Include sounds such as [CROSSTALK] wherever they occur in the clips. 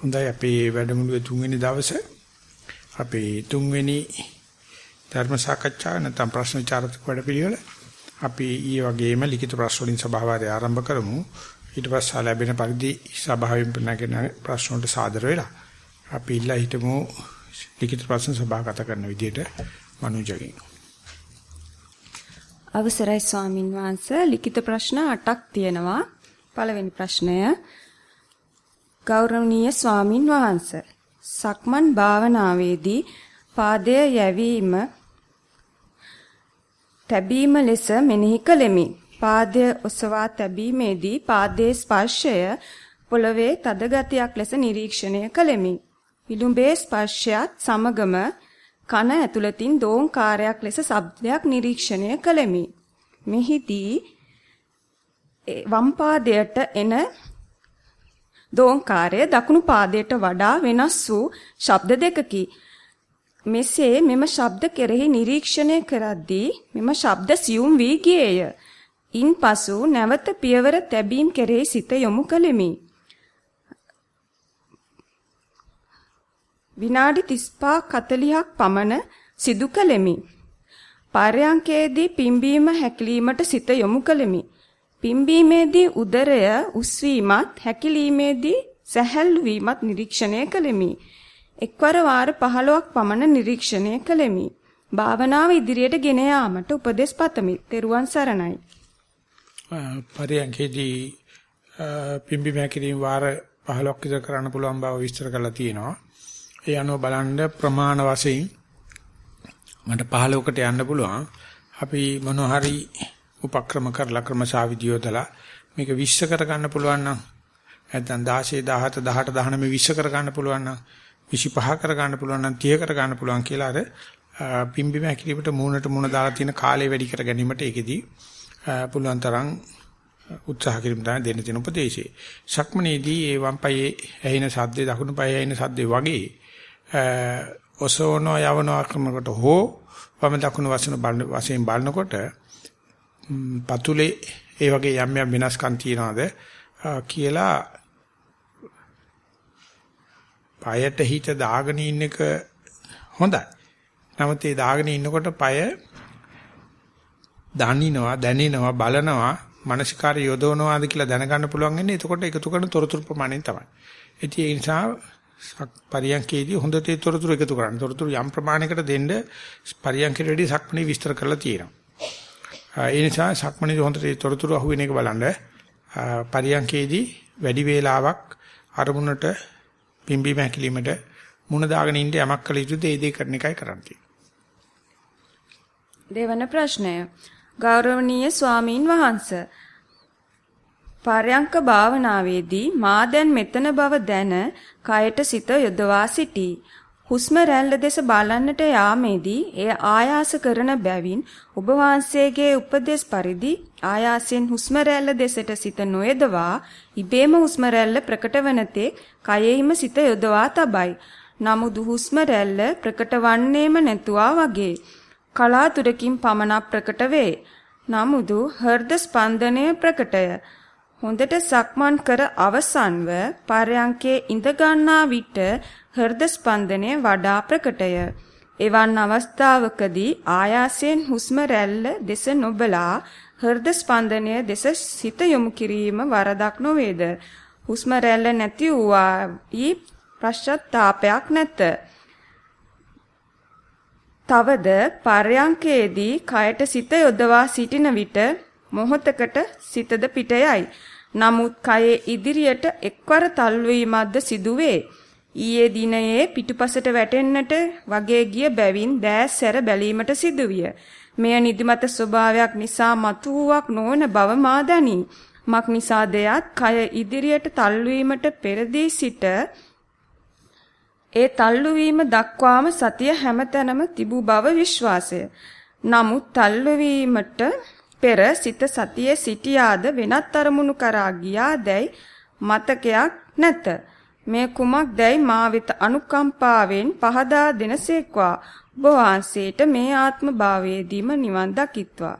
හොඳයි අපේ වැඩමුළුවේ තුන්වෙනි දවසේ අපේ තුන්වෙනි ධර්ම සාකච්ඡාව නැත්නම් ප්‍රශ්න විචාරක වැඩපිළිවෙල අපි ඊයේ වගේම ලිඛිත ප්‍රශ්න වලින් සභාවාරය ආරම්භ කරමු. ඊට පස්සේ ලැබෙන පරිදි සභාවෙන් නැගෙන ප්‍රශ්න වලට සාදර වෙලා අපි ඉල්ලා හිටමු ලිඛිත ප්‍රශ්න සභාගත කරන විදිහට මනුජගෙන්. අවසරයි ස්වාමින් වහන්සේ ලිඛිත ප්‍රශ්න 8ක් තියෙනවා. පළවෙනි ප්‍රශ්නය ගෞරවනීය ස්වාමින් වහන්සේ සක්මන් භාවනාවේදී පාදය යැවීම තැබීම ලෙස මෙනෙහි කළෙමි. පාදය ඔසවා තැබීමේදී පාදයේ ස්පර්ශය පොළවේ තද ගතියක් ලෙස නිරීක්ෂණය කළෙමි. විලුඹේ ස්පර්ශයත් සමගම කන ඇතුළතින් දෝංකාරයක් ලෙස ශබ්දයක් නිරීක්ෂණය කළෙමි. මෙහිදී වම් පාදයට එන දෝංකාරය දකුණු පාදයට වඩා වෙනස් වූ ශබ්ද දෙකකි. මෙසේ මෙම ශබ්ද කෙරෙහි නිරීක්ෂණය කරද්දී මෙම ශබ්ද සියුම් වී ගියේය. ඉන්පසු නැවත පියවර තැබීම් කෙරෙහි සිත යොමු කළෙමි. විනාඩි 35 40ක් පමණ සිදු කළෙමි. පාරයන්කේදී පිම්බීම හැකිලීමට සිත යොමු කළෙමි. පිම්බීමේදී උදරය උස්වීමත් හැකිලීමේදී සැහැල්ලු වීමත් නිරීක්ෂණය කළෙමි. එක්වර වාර 15ක් පමණ නිරීක්ෂණය කළෙමි. භාවනාව ඉදිරියට ගෙන යාමට උපදෙස් පතමි. ත්වන් සරණයි. පරියන්කේදී පිම්බි මෑකිරීම වාර 15ක් විතර කරන්න පුළුවන් බව විස්තර කරලා තියෙනවා. ඒ අනුව බලන්න ප්‍රමාණ වශයෙන් මට 15කට යන්න පුළුවන්. අපි මොනවා හරි උපක්‍රම කරලා ක්‍රමශාවිදිය යොදලා මේක 20 කර ගන්න පුළුවන් නම් නැත්නම් 16 17 18 19 20 කර ගන්න පුළුවන් නම් 25 කර ගන්න පුළුවන් නම් 30 කර ගන්න පුළුවන් කියලා අර පිම්බිම හැකිලිපට මූණට මූණ දාලා තියෙන කාලය වැඩි කර ගැනීමට ඒකෙදී පුළුවන් තරම් උත්සාහ කිරීම තමයි දෙන්න තියෙන උපදේශය. ශක්මනේදී ඒ වම් පායේ ඇහින සද්දේ දකුණු පායේ ඇහින සද්දේ වගේ ඔසෝනෝ යවනවා කරනකොට හෝ වම දකුණු වශයෙන් බලන වශයෙන් බලනකොට පතුලේ ඒ වගේ යම් යම් වෙනස්කම් තියනවාද කියලා পায়ට හිත දාගෙන ඉන්න එක හොඳයි. නමුත් ඒ දාගෙන ඉන්නකොට পাය දනිනවා, දැනෙනවා, බලනවා, මානසිකාර යොදවනවාද කියලා දැනගන්න පුළුවන් වෙන්නේ එතකොට එකතු කරන තොරතුරු ප්‍රමාණයෙන් තමයි. ඉතින් ඒ නිසා පරියන්කේදී හොඳට ඒ තොරතුරු එකතු කරන්න. තොරතුරු යම් ප්‍රමාණයකට දෙන්න පරියන්කේට වැඩි සක්මණේ විස්තර කරලා තියෙනවා. ඒ නිසා සක්මණේ හොඳට තොරතුරු අහුවෙන එක බලන්න පරියන්කේදී වැඩි වේලාවක් අරමුණට පිම්බි මහැකිලිමට මුණ දාගෙන ඉන්න යමක් කළ යුතුද ඒ දේ කරන එකයි කරන්නේ. දෙවන ප්‍රශ්නය ගෞරවනීය ස්වාමීන් වහන්ස පරයන්ක භාවනාවේදී මා දැන් මෙතන බව දැන කයට සිත යොදවා සිටී. හුස්ම රැල්ල දෙස බලන්නට යාමේදී එය ආයාස කරන බැවින් ඔබ වහන්සේගේ උපදේශ පරිදි ආයාසෙන් හුස්ම රැල්ල දෙසට සිත නොයදවා ඉබේම හුස්ම රැල්ල ප්‍රකට වන තෙක් කයෙහිම සිත යොදවා තබයි. නමුදු හුස්ම රැල්ල ප්‍රකට වන්නේම නැතුවා වගේ කලාතුරකින් පමණක් ප්‍රකට වේ. නමුදු හෘද ස්පන්දනය ප්‍රකටය. හොඳට සක්මන් කර අවසන්ව පරයන්කේ ඉඳ ගන්නා විට හෘද ස්පන්දනය වඩා ප්‍රකටය. එවන් අවස්ථාවකදී ආයාසයෙන් හුස්ම රැල්ල දෙස නොබලා හෘද ස්පන්දනය දෙස සිත යොමු කිරීම වරදක් නොවේද? හුස්ම රැල්ල නැති වූ ප්‍රශ්චත්තාපයක් නැත. තවද පර්යංකයේදී කයට සිත යොදවා සිටින විට මොහොතකට සිතද පිටයයි. නමුත් කයේ ඉදිරියට එක්වර තල්වීමක්ද සිදුවේ. ඊයේ දිනයේ පිටුපසට වැටෙන්නට වගේ ගිය බැවින් දෑස් සැර බැලීමට සිදුවිය. මෙය නිදිමත ස්වභාවයක් නිසා මතුවක් නොවන බව මා දනී. මක් නිසා දෙයත් කය ඉදිරියට තල්වීමට පෙරදී සිට ඒ තල්ලු වීම දක්වාම සතිය හැමතැනම තිබූ බව විශ්වාසය. නමුත් තල්ලු වීමට පෙර සිත සතියේ සිටියාද වෙනත් අරමුණු කරා ගියාදැයි මතකයක් නැත. මේ කුමක් දැයි මා වෙත අනුකම්පාවෙන් පහදා දෙනසේක්වා. ඔබ වහන්සේට මේ ආත්ම භාවයේදීම නිවන් දකිත්වා.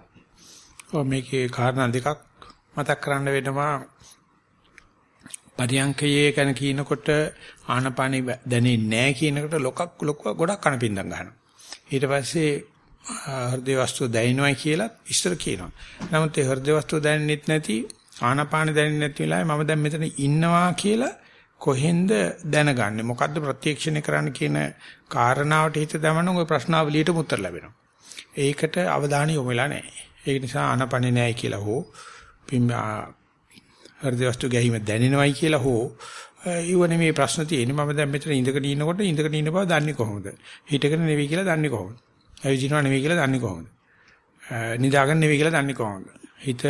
ඔව් මේකේ කාරණා දෙකක් මතක් කරන්න වෙනවා. පරියංකයේ කන කියනකොට ආනපානෙ දැනෙන්නේ නැහැ කියනකොට ලොකක් ලොක ගොඩක් කනපින්දම් ගන්නවා. ඊට පස්සේ හෘදේ වස්තුව දැනෙනවයි කියලා ඉස්සර කියනවා. නමුත් ඒ හෘදේ වස්තුව දැනෙන්නෙත් නැති ආනපානෙ දැනෙන්නේ නැති වෙලාවේ මම දැන් මෙතන ඉන්නවා කියලා කොහෙන්ද දැනගන්නේ? මොකද්ද ප්‍රත්‍යක්ෂණය කරන්න කියන කාරණාවට හිත දමන ඔය ප්‍රශ්නාවලියට උත්තර ලැබෙනවා. ඒකට අවධානය යොමු වෙලා නැහැ. ඒක නිසා ආනපනේ නැහැ කියලා හෝ හෘද වස්තු ගැහිම දැනෙනවයි කියලා හෝ ඊව නෙමෙයි ප්‍රශ්න තියෙන්නේ. මම දැන් මෙතන ඉඳගෙන ඉන්නකොට ඉඳගෙන ඉන්න බව දන්නේ කොහොමද? හිටගෙන නෙවෙයි කියලා දන්නේ කොහොමද? ඇවිදිනවා නෙවෙයි කියලා දන්නේ කොහොමද? නිදාගෙන නෙවෙයි කියලා දන්නේ කොහොමද? හිත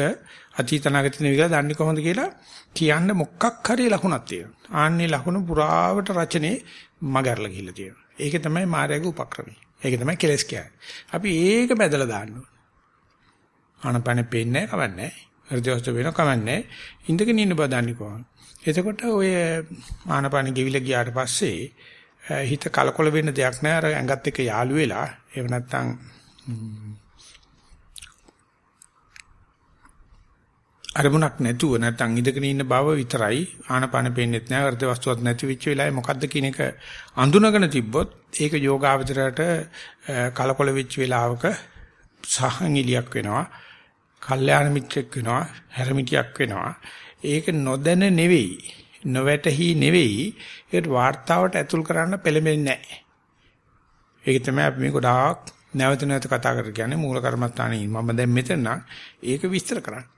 අතීත අනාගත නෙවෙයි කියලා දන්නේ කොහොමද කියලා කියන්න මොකක් හරි ලකුණක් තියෙනවා. ආන්නේ ලකුණු පුරාවට රචනයේ මගහැරලා ගිහිල්ලා තියෙනවා. ඒක තමයි මායාවේ උපක්‍රමය. ඒක තමයි කෙලස් කියන්නේ. අපි ඒක බැදලා දාන්න ඕන. ආනපනෙ පේන්නේ නැහැ කවන්නේ හෘදවස්තු වෙන කමන්නේ ඉඳගෙන ඉන්න බව දන්නේ කොහොමද? එතකොට ඔය ආනපන ගෙවිල ගියාට පස්සේ හිත කලකොල වෙන්න දෙයක් නෑ අර ඇඟත් එක්ක යාළු වෙලා එහෙම නැත්නම් අරමුණක් නැතුව නැත්නම් ඉඳගෙන ඉන්න බව විතරයි ආනපන පේන්නෙත් නෑ. වර්ධ වස්තුවක් නැති වෙච්ච වෙලාවේ මොකද්ද කියන එක අඳුනගෙන තිබ්බොත් ඒක යෝගාවචරයට කලකොල වෙච්ච වෙලාවක සහංගිලියක් වෙනවා කල්යාණ මිත්‍රෙක් වෙනවා හැරමිටියක් වෙනවා. ඒක නොදැන නෙවෙයි නොවැටහි නෙවෙයි. ඒකට වார்த்தාවට ඇතුල් කරන්න පෙළඹෙන්නේ නෑ. ඒක තමයි අපි මේ ගොඩාක් නැවත නැවත කතා කර කියන්නේ මූල කර්මස්ථානේ මම දැන් මෙතන නම් ඒක විස්තර කරන්නේ.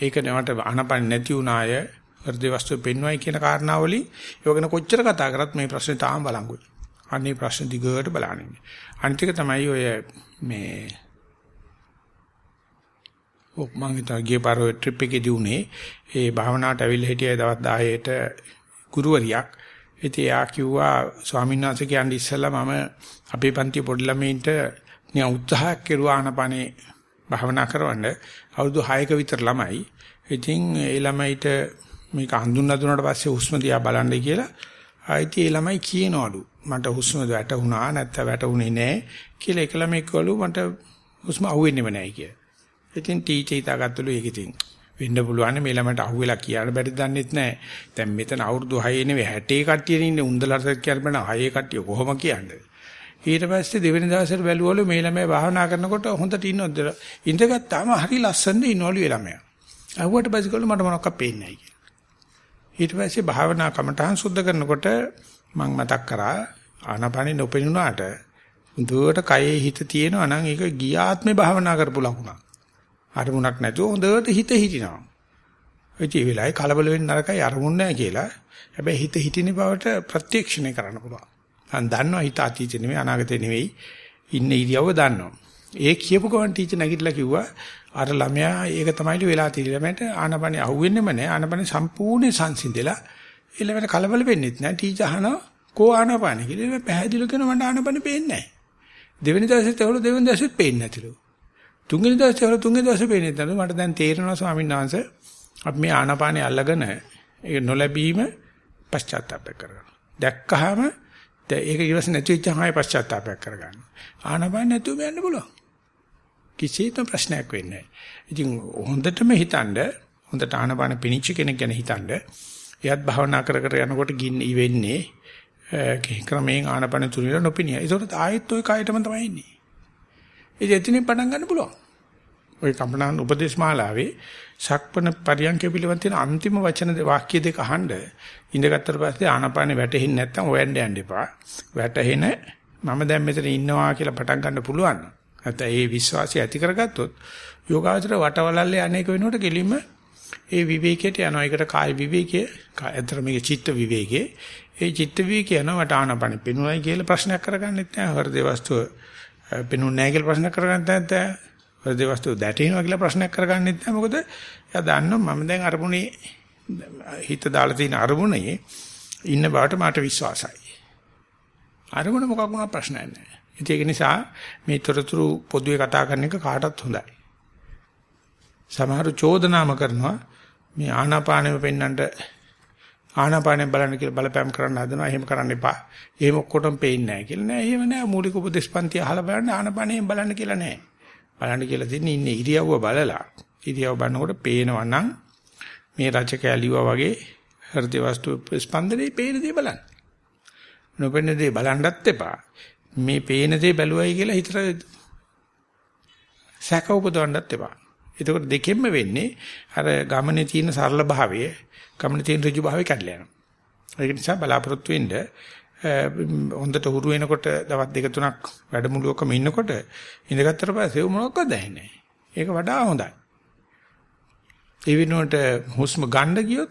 ඒක නවට අනපන් නැති වුණාය හෘද වස්තු පෙන්වයි කියන කාරණාවලින් ඒක ගැන කොච්චර කතා කරත් මේ ප්‍රශ්නේ තාම බලංගුයි. අනේ ප්‍රශ්න දිගට බලන්නේ. අනිත් එක තමයි ඔය මේ ඔක් මම හිතා ගිය පාර ඔය ට්‍රිප් එකේදී උනේ ඒ භාවනාවට ඇවිල්ලා හිටියයි දවස් 10ට ගුරුවරියක්. ඉතින් එයා කිව්වා ස්වාමීන් වහන්සේ කියන්නේ ඉස්සෙල්ලා මම අපේ පන්ති පොඩි ළමයින්ට නිකන් උත්සාහයක් කෙරුවා ආනපනේ භාවනා කරවන්න අවුරුදු 6ක විතර ළමයි. ඉතින් ඒ ළමයිට මේක හඳුන්ලා දුන්නාට පස්සේ හුස්ම දිහා බලන්න කියලා ආයිත් ඒ ළමයි කියනවලු මට හුස්ම වැටුණා නැත්නම් වැටුනේ නැහැ කියලා එක ළමෙක් කළු මට හුස්ම අහුවෙන්නේම නැහැ කියලා. ඉතින් ටීචර් හිතාගත්තලු ඒක ඉතින් වෙන්න පුළුවන් මේ ළමයට අහුවෙලා කියන්න බැරි දන්නෙත් නැහැ. දැන් මෙතන අවුරුදු 6 නෙවෙයි 60 කට්ටියනේ ඉන්නේ උන්දලට කියන්න 6 කට්ටිය කොහොම කියන්නේ. ඊට පස්සේ දෙවෙනි දවසට බැලුවලු මේ ළමයා භාවනා කරනකොට හොඳට ඉන්නවද? ඉඳගත්තාම හරි ලස්සනට ඉන්නවලු ඒ ළමයා. අහුවට බසිකවලු මට මොනවක් පේන්නේ නැහැ කියලා. ඊට පස්සේ භාවනා කමටහන් සුද්ධ කරනකොට මම මතක් කරා ආනාපානෙ නොපෙනුනාට හොඳට කයේ හිත තියෙනවා නම් ඒක ගියාත්මේ භාවනා කරපු ලකුණක්. අරමුණක් නැතුව හොඳට හිත හිටිනවා. ඒ වෙලාවේ කලබල වෙන්න නරකයි අරමුණ නැහැ කියලා. හැබැයි හිත හිටින බවට ප්‍රත්‍යක්ෂණය කරන්න පුළුවන්. මම දන්නවා හිත අතීතේ නෙමෙයි අනාගතේ නෙමෙයි ඉන්න ඉරියව්ව දන්නවා. ඒ කියපු ගමන් ටීචර් නැගිටලා කිව්වා අර ළමයා ඒක තමයිලු වෙලා තියෙන්නේ. ළමයට ආනපනේ අහුවෙන්නෙම නැහැ. ආනපනේ සම්පූර්ණ සංසිඳෙලා ඊළඟට කලබල වෙන්නෙත් නැහැ. ටීචර් අහනවා කෝ ආනපනේ කියලා. පැහැදිලි කරන මට ආනපනේ පේන්නේ නැහැ. දෙවෙනි දවසෙත් ඒවලු දෙවෙනි දවසෙත් පේන්නේ නැතිලු. තුන්වෙනි දවසේ වල තුන්වෙනි දවසේ පේන්නේ නැතලු මට දැන් තේරෙනවා ස්වාමීන් වහන්සේ අපි මේ ආනාපානිය අල්ලගෙන ඒක නොලැබීම පශ්චාත්තාප කරගන්න. දැක්කහම ඒක ඊවස් නැති වෙච්චාම ආයෙ පශ්චාත්තාපයක් කරගන්න. ආනාපාන නැතුව යන්න පුළුවන්. කිසිම ප්‍රශ්නයක් වෙන්නේ නැහැ. ඉතින් හොඳටම හිතනද හොඳට ආනාපාන පිනිච්ච කෙනෙක් ගැන හිතනද එයත් භාවනා කර කර යනකොට ගින්න ඉවෙන්නේ ක්‍රමයෙන් ආනාපාන තුනිර නොපිනිය. ඒකට ආයෙත් ওই කයටම තමයි ඉන්නේ. ඉතින් එතනින් පටන් ගන්න පුළුවන්. ওই කම්පනාන් උපදේශ මාලාවේ සක්පන පරියන්ක පිළිබඳ තියෙන අන්තිම වචන වාක්‍ය දෙක අහන්න ඉඳගත්තට පස්සේ ආනාපානෙ වැටෙන්නේ නැත්නම් හොයන්න යන්න එපා. වැටෙන මම දැන් මෙතන ඉන්නවා කියලා පටන් ගන්න පුළුවන්. නැත්නම් ඒ විශ්වාසය ඇති කරගත්තොත් යෝගාචර වටවලල්ලේ අනේක වෙනකොට කෙලින්ම ඒ විවේකයට යනවා. ඒකට කාය විවේකයේ අතර මේක චිත්ත විවේකයේ ඒ චිත්ත විවේකය යනවා මට ආනාපානෙ පෙනුනයි කියලා ප්‍රශ්නයක් කරගන්නෙත් නැහැ. හෘදේ වස්තුව පෙනුනේ නැහැ කියලා ප්‍රශ්න කරගන්න නැත්නම් හෘද වස්තු දැටෙනවා කියලා ප්‍රශ්නයක් කරගන්නෙත් නැහැ. මොකද එයා දන්නවා මම දැන් අරමුණේ හිත දාලා තියෙන අරමුණේ ඉන්න බවට මට විශ්වාසයි. අරමුණ මොකක් වුණා ප්‍රශ්නයක් නැහැ. ඒක නිසා මේ තොරතුරු පොදුවේ කතා කරන එක කාටත් හොඳයි. සමහරු චෝදනාම කරනවා මේ ආනාපානෙම පෙන්නන්නට ආනාපානෙන් බලන්න කියලා බලපෑම් කරන්න හදනවා. එහෙම කරන්න එපා. එහෙම ඔක්කොටම පේන්නේ නැහැ කියලා නෑ. එහෙම නෑ. මූලික උපදේශපන්ති අහලා බලන්න ආනාපානෙන් බලන්න කියලා නෑ. බලන්න කියලා තියන්නේ ඉන්නේ ඉරියව්ව බලලා. ඉරියව්ව බලනකොට පේනවා නම් මේ රචකයා ලිව්වා වගේ හෘද වස්තු ස්පන්දනේ පේන දේ බලන්න. නොපෙනෙන දේ බලන්නත් එපා. මේ පේන දේ බැලුවයි කියලා හිතට සැක උපදවන්නත් එපා. එතකොට දෙකෙන්ම වෙන්නේ අර ගමනේ තියෙන සරල භාවය, ගමනේ තියෙන ඍජු භාවය කැඩලා යනවා. ඒක නිසා බලාපොරොත්තු වෙන්න හොඳට හුරු වෙනකොට දවස් දෙක තුනක් වැඩමුළුවකම ඉන්නකොට ඉඳගත්තට පස්සේ මොනවක්වත් දැනෙන්නේ නැහැ. ඒක වඩා හොඳයි. ඒ වෙනුවට හුස්ම ගන්න ගියොත්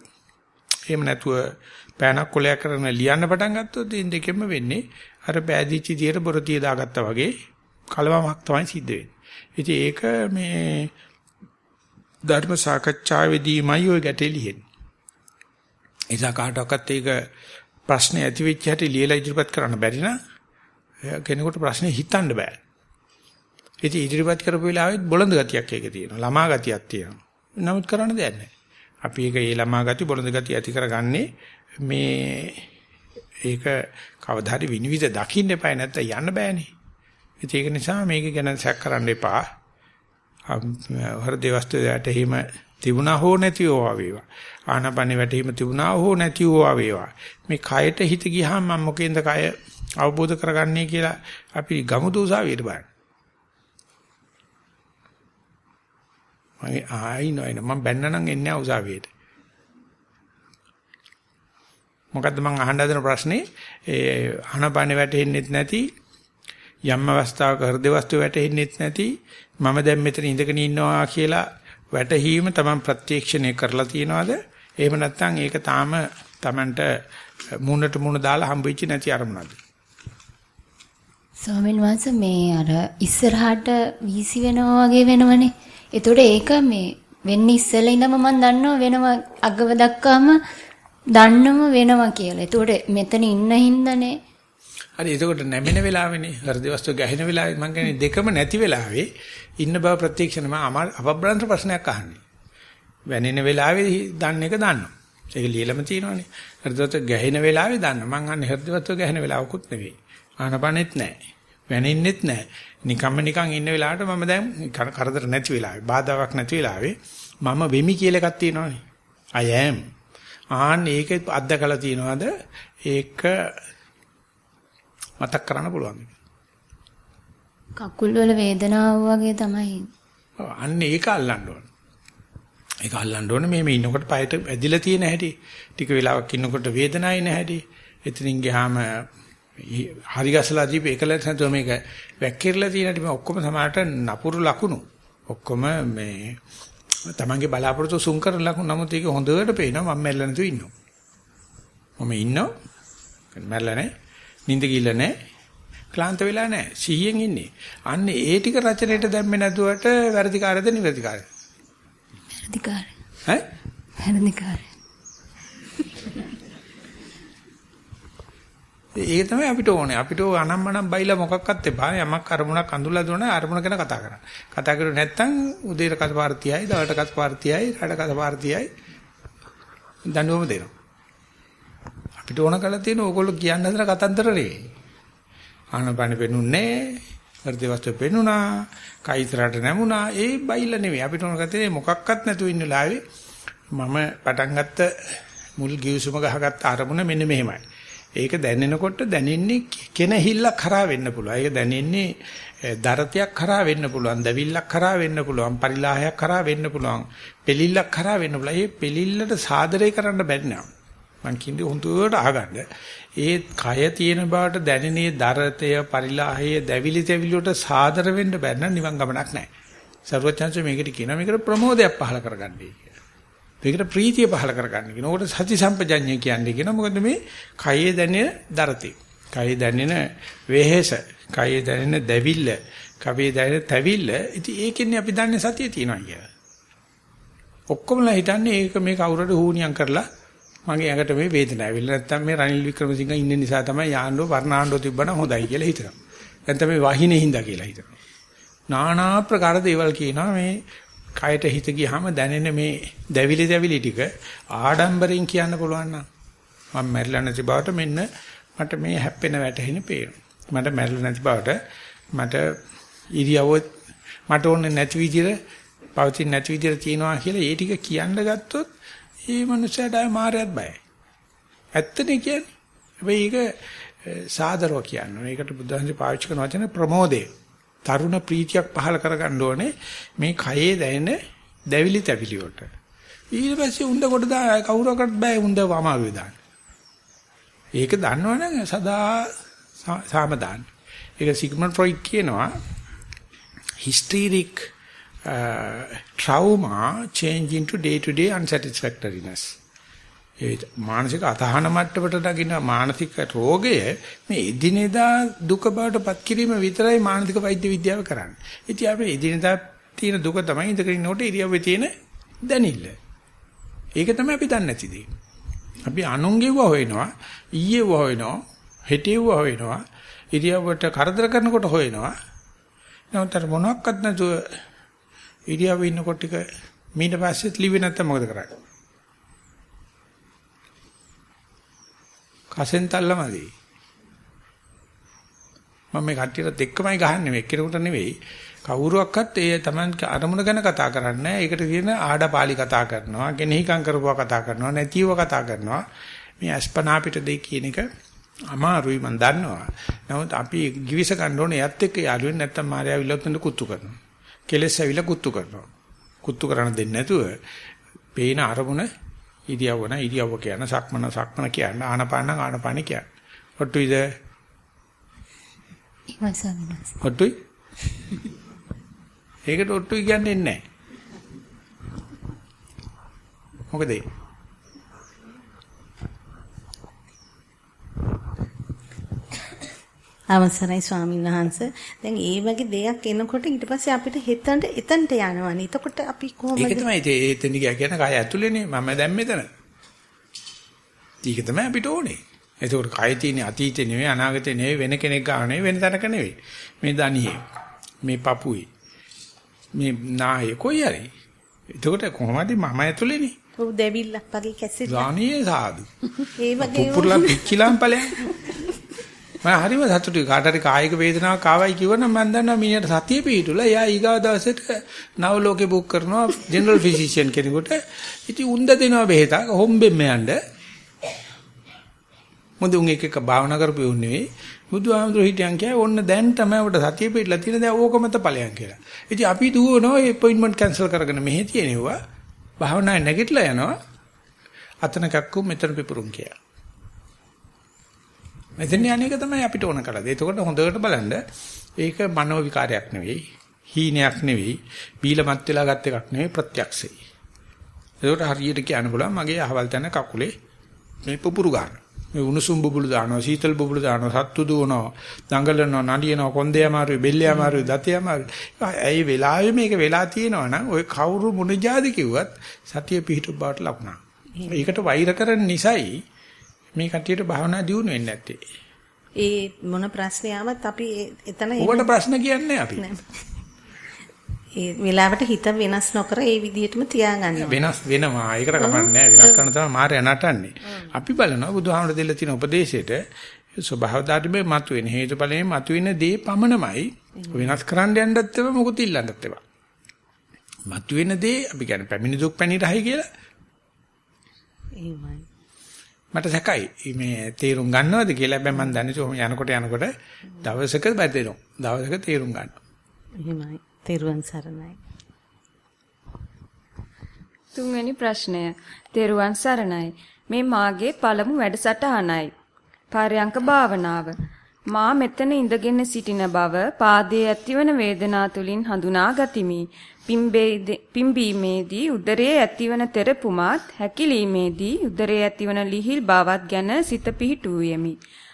එහෙම නැතුව පෑනක් කොලයක් කරන ලියන්න පටන් ගත්තොත් ඉන් දෙකෙම වෙන්නේ අර පෑදිච්ච දියට බොරතිය දාගත්තා වගේ කලවමක් තමයි සිද්ධ වෙන්නේ. ඉතින් ඒක මේ ධර්ම සාකච්ඡාවේදීමයි ඔය ගැටේ ලියෙන්නේ. එසා කාටවත් ඒක ප්‍රශ්නේ ඇති වෙච්ච හැටි ලියලා ඉදිරිපත් කරන්න බැරි නම් කෙනෙකුට ප්‍රශ්නේ හිතන්න බෑ. ඉතින් ඉදිරිපත් කරපු වෙලාවෙත් බොළඳ ගතියක් ඒකේ තියෙනවා. ළමා ගතියක් තියෙනවා. නමුත් කරන්න දෙයක් නැහැ. අපි ඒක ඒ ළමා ගති බොළඳ ගති ඇති කරගන්නේ මේ ඒක කවදා හරි විනිවිද දකින්න එපා නැත්නම් යන්න බෑනේ. ඒක නිසා මේක ගැන සැක කරන්න එපා. හෘදේ වස්තු වැටීම තිබුණා හෝ නැතිව වේවා. ආනපන වැටීම තිබුණා හෝ නැතිව වේවා. මේ කයට හිත ගියාම මම මොකෙන්ද කය අවබෝධ කරගන්නේ කියලා අපි ගමු දෝසාවියට බලන්න. මගේ ආයි නෝයි මම බැන්නනම් එන්නේ උසාවියට. මොකද්ද මම අහන්න හදන ප්‍රශ්නේ ඒ ආනපන වැටෙන්නෙත් නැති යම් අවස්ථාවක හෘද වස්තු වැටෙන්නෙත් නැති මම දැන් මෙතන ඉඳගෙන ඉන්නවා කියලා වැටහීම තමයි ප්‍රත්‍යක්ෂණය කරලා තියනවාද? එහෙම නැත්නම් ඒක තාම Tamanට මුණට මුණ දාලා හම්බෙච්ච නැති අරමුණක්ද? ස්වාමීන් වහන්සේ මේ අර ඉස්සරහට වීසි වෙනවා වගේ වෙනවනේ. ඒතකොට ඒක මේ වෙන්නේ ඉස්සෙල්ලා ඉඳම මම දන්නවා වෙනවා අගව දක්වාම දන්නම වෙනවා කියලා. ඒතකොට මෙතන ඉන්න හින්දානේ හරි එතකොට නැමෙන වෙලාවෙනේ හෘද වස්තු ගැහෙන වෙලාවේ මම කියන්නේ දෙකම නැති වෙලාවේ ඉන්න බව ප්‍රත්‍යක්ෂණ මම අපබ්‍රන්ත ප්‍රශ්නයක් අහන්නේ. වැනෙන වෙලාවේ දන්න එක දන්නවා. ඒක ලියලම තියෙනවානේ. හෘද වස්තු ගැහෙන වෙලාවේ දන්න. මම අහන්නේ හෘද වස්තු ගැහෙන වෙලාවකුත් නෙවෙයි. ආනපනෙත් නැහැ. වැනෙන්නෙත් නැහැ. නිකම්ම නිකන් ඉන්න වෙලාවට මම දැන් කරදර නැති වෙලාවේ, බාධාවක් නැති වෙලාවේ මම වෙමි කියලා එකක් තියෙනවානේ. I am. ආන්න ඒක අත්දකලා තියනවාද? ඒක මතක් කරන්න පුළුවන්. කකුල් වල වේදනාව වගේ තමයි. අන්න ඒක අල්ලන්න ඕන. ඒක අල්ලන්න ඕනේ මේ මේ ඉන්නකොට පයට ඇදිලා තියෙන හැටි. ටික වෙලාවක් ඉන්නකොට වේදනාවයි නැහැටි. එතනින් ගියාම හරි ගසලා දීපේ එකලට නැතුව මේක වැක්කිරලා තියෙන හැටි මේ ඔක්කොම සමානට නපුරු ලකුණු. ඔක්කොම මේ තමන්ගේ බලාපොරොත්තු සුන් කරන ලකුණු නමුත් ඒක හොඳට පේනවා මම මැරෙලා නැතුව ඉන්නවා. මම ඉන්නවා. මැරෙලා නැහැ. නිින්ද ගිල්ල නැහැ. ක්ලාන්ත වෙලා නැහැ. සිහියෙන් ඉන්නේ. අන්න ඒ ටික රචනයේට දැම්මේ නැතුවට වැරදිකාරද නිවැරදිකාරද? වැරදිකාරය. ඈ? වැරදිකාරය. ඒක තමයි අපිට ඕනේ. අපිට අනම්මනම් බයිලා මොකක්වත් එපා. යමක් අරමුණක් අඳුල්ලා දුන්න අරමුණ ගැන කතා කරන්න. කතා කරුවේ නැත්නම් උදේට කසපාර්තියයි, දවල්ට කසපාර්තියයි, රාට කසපාර්තියයි දඬුවම දෙනවා. අපිට ඕන කරලා තියෙන ඕගොල්ලෝ කියන්න හදන කතන්දරනේ. ආනපන පෙන්නුන්නේ හෘද වස්තු පෙන්නුනා, කයිතරට නැමුණා. ඒ බයිල නෙවෙයි. අපිට ඕන කරලා මොකක්වත් නැතුව ඉන්න ලාවේ මම පටන් ගත්ත මුල් ගිවිසුම ගහගත්ත අරමුණ මෙන්න මෙහෙමයි. ඒක දැනෙනකොට දැනෙන්නේ කෙනහිල්ලක් කරා වෙන්න පුළුවන්. ඒක දැනෙන්නේ දරතයක් කරා වෙන්න පුළුවන්, දවිල්ලක් කරා වෙන්න පුළුවන්, පරිලාහයක් කරා වෙන්න පුළුවන්, පෙලිල්ලක් කරා වෙන්න පුළුවන්. මේ පෙලිල්ලට සාදරය කරන්න බැරි නෑ. මං කියන්නේ හොඳට අහගන්න. ඒ කය තියෙන බවට දැනෙනේ දරතය, පරිලාහය, දැවිලි තැවිලි වලට සාදර වෙන්න බැන්න නිවන් ගමනක් නැහැ. සර්වඥාන්සේ මේකට කියනවා මේකට ප්‍රමෝදයක් පහල කරගන්නයි කියලා. මේකට ප්‍රීතිය පහල කරගන්න කියනවා. උකට සති සම්පජඤ්ඤය කියන්නේ කියනවා. මොකද මේ කයේ දැනෙන දරතේ, කයේ දැනෙන වෙහෙස, කයේ දැනෙන දැවිල්ල, කවේ දැනෙන තැවිල්ල. ඉතින් ඒකෙන්නේ අපි දන්නේ සතිය තියෙනවා කියලා. ඔක්කොමලා හිතන්නේ ඒක මේ කවුරුහරි හුනියම් කරලා මගේ ඇඟට මේ වේදනාව ඇවිල්ලා නැත්තම් මේ රනිල් වික්‍රමසිංහ ඉන්න නිසා තමයි යාන්නෝ වර්ණාණ්ඩෝ තිබ්බනම් හොඳයි කියලා හිතනවා. නැත්නම් මේ වහිනේ හින්දා කියලා හිතනවා. নানা ප්‍රකාර දේවල් කියනවා මේ කයට හිත ගියාම දැනෙන මේ දැවිලි දැවිලි ටික ආඩම්බරෙන් කියන්න පුළුවන් නම් මම මැරිලා නැති බවට මෙන්න මට මේ හැප්පෙන වැටෙන පේනවා. මට මැරිලා නැති බවට මට ඉරියව්ව මට ඕනේ නැති විදිහට පවතින නැති විදිහට තියනවා කියලා ඒ ටික කියන්න ගත්තොත් ඒ මනුස්සයාට ආය මාරයත් බයයි. ඇත්තනේ කියන්නේ. හැබැයි ඒක සාදරව කියන්නේ. ඒකට බුදුහන්සේ පාවිච්චි කරන වචන ප්‍රමෝදේ. තරුණ ප්‍රීතියක් පහල කරගන්න ඕනේ මේ කයේ දැනෙන දැවිලි තැවිලි වලට. ඊට පස්සේ උණ්ඩ කොට දා කවුරකට බෑ උණ්ඩ වමාවේ දාන්න. ඒක දන්නවනම් සදා සාමදාන. ඒක සිග්මන්ඩ් ෆ්‍රොයිඩ් කියනවා hysteric uh, trauma change into day to day unsatisfactoriness. ඒ මානසික අතහන මට්ටමට නගින මානසික රෝගය මේ එදිනෙදා දුක බවට පත් කිරීම විතරයි මානසික වෛද්‍ය විද්‍යාව කරන්නේ. ඉතින් අපි එදිනෙදා තියෙන දුක තමයි ඉඳගෙන ඉන්නකොට ඉරියව්වේ තියෙන දැනිල්ල. ඒක තමයි අපි දන්නේ නැති දේ. අපි අනුන්ගේව හොයනවා, ඊයේව හොයනවා, හෙටේව හොයනවා, ඉරියව්වට කරදර කරනකොට හොයනවා. නමුත් අර මොනක්වත් නැතුව ඉරියව්වේ ඉන්නකොට ටික ඊට පස්සෙත් ලිව්වේ නැත්තම් මොකද කරන්නේ? කසෙන් තල්ලමදී. මම මේ කට්ටියටත් එක්කමයි ගහන්නේ මේ එක්කෙනෙකුට නෙවෙයි. කවුරුවක්වත් ඒ Taman අරමුණ ගැන කතා කරන්නේ නැහැ. ඒකට කියන ආඩපාලි කතා කරනවා, ගෙනහිකම් කරපුවා කතා කරනවා, නැතිව කතා කරනවා. මේ අස්පනා පිට දෙයි කියන එක අමාරුයි මම දන්නවා. නමුත් අපි givis ගන්න ඕනේ යත් එක්ක යාළු වෙන්නේ නැත්තම් මාර්යා විලොත්නට කුත්තු කරනවා. කෙලස් ඇවිල්ලා කුත්තු කරනවා. කුත්තු කරන්න දෙන්නේ නැතුව පේන අරමුණ ඉරියව්ව න ඉරියව්ව කියන සක්මන සක්මන කියන ආනපාන ආනපාන කියන. ඔට්ටුයිද? ඉවසමිනස්. ඔට්ටුයි? ඒකට ඔට්ටුයි කියන්නේ නැහැ. මොකද ඒ? අවසරයි ස්වාමීන් වහන්ස. දැන් ඒ වගේ දෙයක් එනකොට ඊට පස්සේ අපිට හිතන්න එතනට යනවනේ. එතකොට අපි කොහොමද ඒක තමයි ඒ එතන කියන කය ඇතුලේනේ මම දැන් මෙතන. ඒක තමයි අපිට ඕනේ. එතකොට කය තියෙන අතීතේ නෙවෙයි අනාගතේ නෙවෙයි වෙන කෙනෙක් ගන්න වෙන තැනක නෙවෙයි. මේ දණියේ මේ පපුවේ මේ නායේ කොයි හරි. එතකොට කොහොමද මම ඇතුලේනේ. ඔව් දෙවිල්ලක් වගේ කැසෙත්. ගාණියේ සාදු. ඒ වගේ පුපුරලා පිච්චිලාම් ඵලයන්. මම හරිම සතුටුයි කාට හරි කායික වේදනාවක් ආවයි කිව්වනම් මම දන්නවා මිනිහට සතිය පිහිටුලා එයා ඊගාව දවසට නව ලෝකේ බුක් කරනවා ජෙනරල් ෆිසිෂියන් කෙනෙකුට ඉතින් උන්ද දෙනවා බෙහෙතක් හොම්බෙන්න යන්න මොඳ උන් එක එක භාවනා කරපු උන් නෙවෙයි බුදුහාමුදුරු හිටියන් කියයි ඔන්න දැන් තමයි ඔබට සතිය පිටලා තියෙන දැන් ඕකමත ඵලයන් කියලා. ඉතින් අපි දුවනවා ඒ අපොයින්ට්මන්ට් කැන්සල් කරගෙන මෙහෙ තියෙනවා. භාවනාවේ නැගිටලා යනවා. අතන කක්කු මෙතන පිපුරුම් කියලා. මෙතන යන්නේක තමයි අපිට ඕන කරලා. එතකොට හොඳට බලන්න ඒක මනෝ විකාරයක් නෙවෙයි, හීනයක් නෙවෙයි, බීලමත් වෙලා ගත් එකක් නෙවෙයි ප්‍රත්‍යක්ෂයි. ඒකට හරියට කියන්න බලන්න මගේ අහවල් තැන කකුලේ මේ පුපුරු ගන්න. මේ උණුසුම් බුබුලු දානවා, සීතල බුබුලු දානවා, සත්තු දුවනවා, දඟලනවා, නඩියනවා, කොන්දේ අමාරුයි, බෙල්ලේ අමාරුයි, දතේ අමාරුයි. ඇයි වෙලාවෙ මේක වෙලා තියෙනවා නම් ඔය කවුරු මොන જાති කිව්වත් සතිය පිහිටු බවට ලකුණක්. ඒකට වෛර කරන නිසායි මේ කටියට භාවනා දියුණු වෙන්නේ නැත්තේ. ඒ මොන ප්‍රශ්නේ ආවත් අපි එතන ඔබට ප්‍රශ්න කියන්නේ අපි. ඒ වෙලාවට හිත වෙනස් නොකර ඒ විදිහටම තියාගන්නවා. වෙනස් වෙනවා. ඒකට කමන්නේ. වෙනස් කරන තමයි මාර්ය නටන්නේ. අපි බලනවා බුදුහාමර දෙල තියෙන උපදේශයට ස්වභාව ධර්මයේ මතුවෙන හේතුඵලයෙන් මතුවෙන දේ පමණමයි වෙනස් කරන්න යන්නත් එපා මොකුත් ඉල්ලන්නත් එපා. මතුවෙන දේ අපි කියන්නේ පැමිණි දුක් පැණි රහයි කියලා. එහෙමයි. මට සැකයි මේ තීරුම් ගන්නවද කියලා හැබැයි මම දන්නේ කොහොම යනකොට යනකොට දවසක බැදෙනවා. දවසක තීරුම් ගන්නවා. එහෙමයි. තෙරුවන් සරණයි. තුන්වෙනි ප්‍රශ්නය. තෙරුවන් සරණයි. මේ මාගේ පළමු වැඩසටහනයි. පාරයන්ක භාවනාව. මා මෙතන ඉඳගෙන සිටින බව පාදයේ ඇතිවන වේදනා තුලින් හඳුනා ගතිමි. පිම්බීමේදී උදරයේ ඇතිවන තෙරපුමත් හැකිලීමේදී උදරයේ ඇතිවන ලිහිල් බවත් ගැන සිත පිහිටුවෙමි.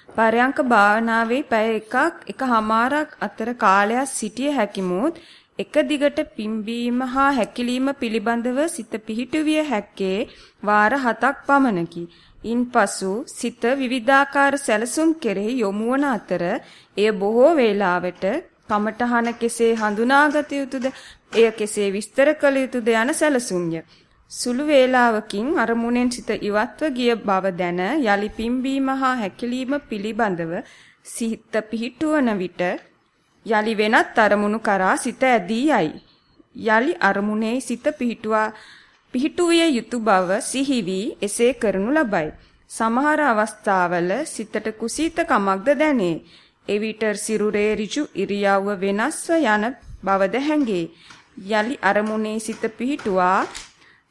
පරයන්ක භාවනාවේ පැය එකක් එකහමාරක් අතර කාලයක් සිටිය හැකිමුත් එක දිගට පිම්බීම හා හැකිලීම පිළිබඳව සිත පිහිටුවිය හැක්කේ වාර 7ක් පමණකි. ඉන්පසු සිත විවිධාකාර සැලසුම් කෙරෙහි යොමු වන අතර එය බොහෝ වේලාවට කමඨහන කෙසේ හඳුනාගත යුතුද එය කෙසේ විස්තර කළ යුතුද යන සැලසුම්ය. සුළු වේලාවකින් අරමුණෙන් සිත ඉවත්ව ගිය බව දැන යලි පිම්බීම හා හැකිලීම පිළිබඳව සිත පිහිටුවන විට යලි වෙනත් අරමුණු කරා සිත ඇදී යයි. යලි අරමුණේ සිත පිහිටුවා පිහිටුවිය යුතු බව සිහි වී එසේ කරනු ලබයි. සමහර අවස්ථාවල සිතට කුසීතකමක්ද දැනේ. එවිට සිරුරේ ඍජු ඉරියව්ව වෙනස්ව යන බවද හැඟේ. යලි අරමුණේ සිත පිහිටුවා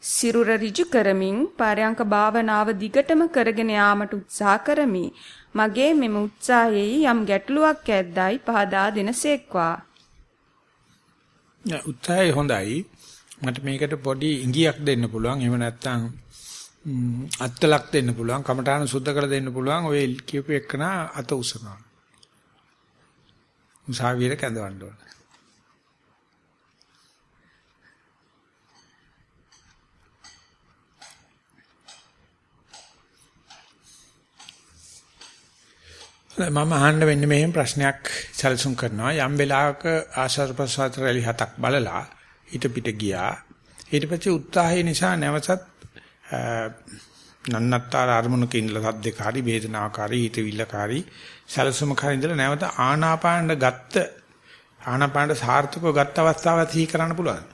සිරුර ඍජු කරමින් පරයන්ක භාවනාව දිගටම කරගෙන යාමට උත්සාහ කරමි. මගේ මෙම උත්සාහයේ යම් ගැටලුවක් ඇද්දයි පහදා දෙනසේක්වා. උත්සාහය හොඳයි. මට මේකට පොඩි ඉඟියක් දෙන්න පුළුවන්. එහෙම නැත්නම් අත්තලක් දෙන්න පුළුවන්. කමඨාන සුද්ධ කරලා දෙන්න පුළුවන්. ඔය කියපු එකන අත උසනවා. උසාවියට කැඳවන්න ඕන. මම අහන්න වෙන්නේ මෙහෙම ප්‍රශ්නයක් සැලසුම් කරනවා යම් වෙලාවක ආශාර ප්‍රසාර රැලි හතක් බලලා ඊට පිට ගියා. ඊට පස්සේ උත්සාහය නිසා නැවසත් නන්නත්තර අරමුණක ඉඳලා සද්දකාරී වේදනාකාරී හිතවිල්ලකාරී සැලසුමකාරී ඉඳලා නැවත ආනාපානට ගත්ත ආනාපානට සාර්ථකව ගත්ත අවස්ථාවක් සිහි කරන්න පුළුවන්.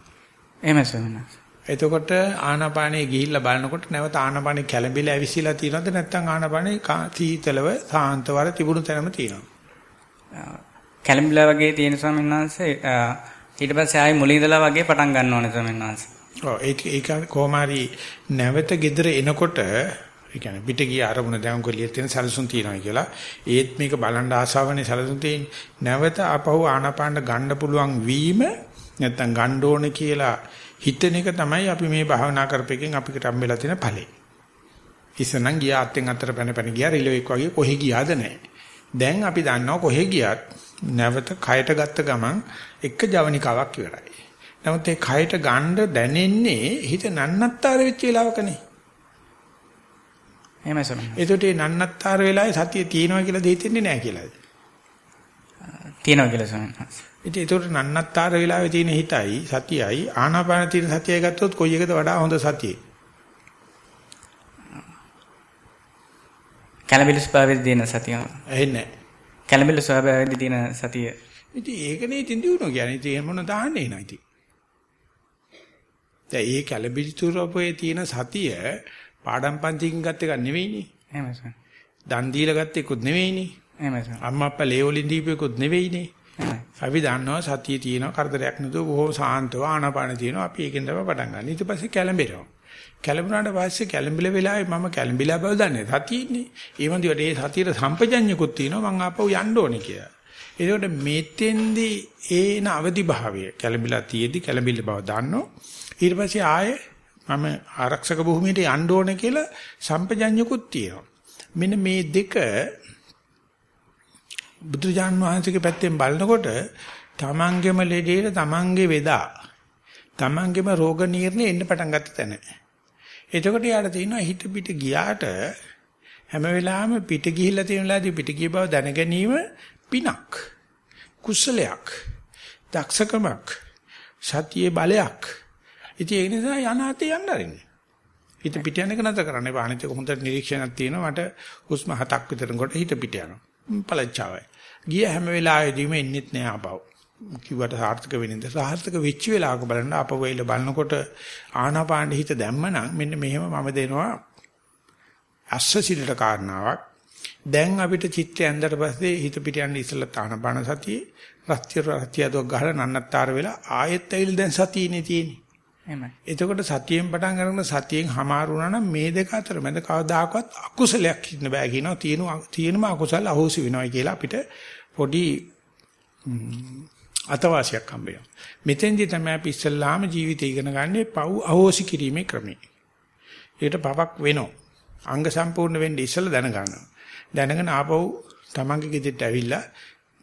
එහෙමයි සමහරවිට එතකොට ආනාපානේ ගිහිල්ලා බලනකොට නැවත ආනාපානේ කැළඹිලා ඇවිසිලා තියෙනවද? නැත්නම් ආනාපානේ සීතලව සාන්තවර තිබුණු තැනම තියෙනවද? කැළඹිලා වගේ තියෙන ස්වාමීන් වහන්සේ ඊට පස්සේ ආයෙ මුලින් ඉඳලා වගේ පටන් ගන්න ඕනේ ස්වාමීන් වහන්සේ. ඔව් ඒක ඒක කොහොමාරි නැවත gedere එනකොට ඒ කියන්නේ පිට ගිය අරමුණ දැන් කොලිය තියෙන සැලසුම් තියෙනවා කියලා ඒත් මේක බලන් ආසාවනේ සැලසුම් තියෙන්නේ නැවත ආපහු ආනාපානට ගන්න පුළුවන් වීම නැත්නම් ගන්න ඕනේ කියලා හිතන එක තමයි අපි මේ භාවනා කරපෙකින් අපිට හම්බෙලා තියෙන ඵලෙ. ඉස්සනම් ගියා අත්ෙන් අතර පැන පැන ගියා රිලෙවෙක් වගේ කොහෙ ගියාද නැහැ. දැන් අපි දන්නවා කොහෙ ගියත් නැවත කයට ගත්ත ගමන් එක ජවනිකාවක් ඉවරයි. නමුත් ඒ කයට ගන්න දැනෙන්නේ හිත නන්නත්තර වෙච්ච වෙලාවකනේ. එහෙමයි සර්. ඒකට මේ නන්නත්තර වෙලාවේ සතිය තියෙනවා කියලා දෙහිතෙන්නේ නැහැ කියලාද? තියෙනවා කියලා සර්. ඉතින් ඒකට නන්නත්තර වෙලාවේ තියෙන හිතයි සතියයි ආනාපාන තියෙන සතියයි ගත්තොත් කොයි එකද වඩා හොඳ සතියේ? කැළඹිලි ස්වභාවයේ තියෙන සතිය. නැහැ. කැළඹිලි ස්වභාවයේ තියෙන සතිය. ඉතින් ඒකනේ ඉතින් දිනුනෝ කියන්නේ ඉතින් මොන දාන්නේ නෑ ඉතින්. දැන් ඒ කැළඹිලි ස්වභාවයේ තියෙන සතිය පාඩම් පන්තිකින් ගත්ත එක නෙවෙයිනේ. එහෙමයි සර්. දන් දීලා ගත්ත එකකුත් නෙවෙයිනේ. එහෙමයි සර්. අම්මා අප්පා ලේවලින් දීපෙකුත් නෙවෙයිනේ. අපි දන්නවා සතිය තියෙනවා කරදරයක් නැතුව බොහොම සාන්තව ආනාපාන තියෙනවා අපි ඒකෙන් තමයි පටන් ගන්න. ඊට පස්සේ කැළඹෙනවා. කැළඹුණාට පස්සේ කැළඹිල වෙලාවේ මම කැළඹිලා බව දන්නේ සතියින්නේ. ඒ වන්දියට ඒ සතියේ සම්පජඤ්ඤකුත් තියෙනවා මං ආපහු යන්න ඕනේ කියලා. ඒකට මෙතෙන්දී ඒන අවදි භාවය කැළඹිලා තියෙදි කැළඹිල්ල බව දන්නෝ. ඊට පස්සේ ආයේ මම ආරක්ෂක භූමියට යන්න ඕනේ කියලා සම්පජඤ්ඤකුත් තියෙනවා. මෙන්න මේ දෙක බුදුජාන් වහන්සේගේ පැත්තෙන් බලනකොට තමන්ගේම ලෙඩේට තමන්ගේ වේදා තමන්ගේම රෝග නිర్ణය එන්න පටන් ගත්ත තැන. එතකොට යාට තියෙනවා හිත පිට ගියාට හැම වෙලාවෙම පිට ගිහිල්ලා තියෙන වෙලාවදී පිට ගිය බව දැන ගැනීම පිනක්. කුසලයක්. දක්ෂකමක්. සතියේ බලයක්. ඉතින් ඒ නිසා යනාතේ යන්න ආරින්නේ. හිත පිට යන එක නැතර කරන්න එපා. අනිත් එක හොඳ නිරීක්ෂණයක් තියෙනවා. මට හුස්ම හතක් විතර කොට හිත පිට යනවා. පළච්චාවයි. ගිය හැම වෙලාවෙදීම එන්නෙත් නෑ ආපහු. කිව්වට සාර්ථක වෙනින්ද සාර්ථක වෙච්ච වෙලාවක බලන්න ආපහු වෙයිල බලනකොට ආනාපාන හිත දැම්මනම් මෙන්න මෙහෙම මම දෙනවා අස්සසිලට කාරණාවක්. දැන් අපිට චිත්තය ඇඳලා පස්සේ හිත පිට යන ඉස්සලා ආනාපාන සතියේ රත්‍ය රත්‍ය දොක් ගහලා නන්නත්තර වෙලා ආයෙත් ඇවිල්ලා දැන් සතියනේ තියෙන්නේ. එහෙමයි. එතකොට සතියෙන් පටන් ගන්න සතියෙන් හමාරු වුණා නම් මේ දෙක අතර මැද කවදාකවත් අකුසලයක් ඉන්න බෑ කියනවා තියෙන තියෙනම අකුසල අහෝසි වෙනවා කියලා අපිට පොඩි අතවාසියක් හම්බ වෙනවා. මෙතෙන්දී තමයි අපි ඉස්සල්ලාම ජීවිතය ඉගෙන ගන්නේ පව් අහෝසි කිරීමේ ක්‍රමය. ඒකට පවක් වෙනවා. අංග සම්පූර්ණ වෙන්න ඉස්සලා දැනගන්නවා. දැනගෙන ආපහු තමන්ගේ ගෙදරට ඇවිල්ලා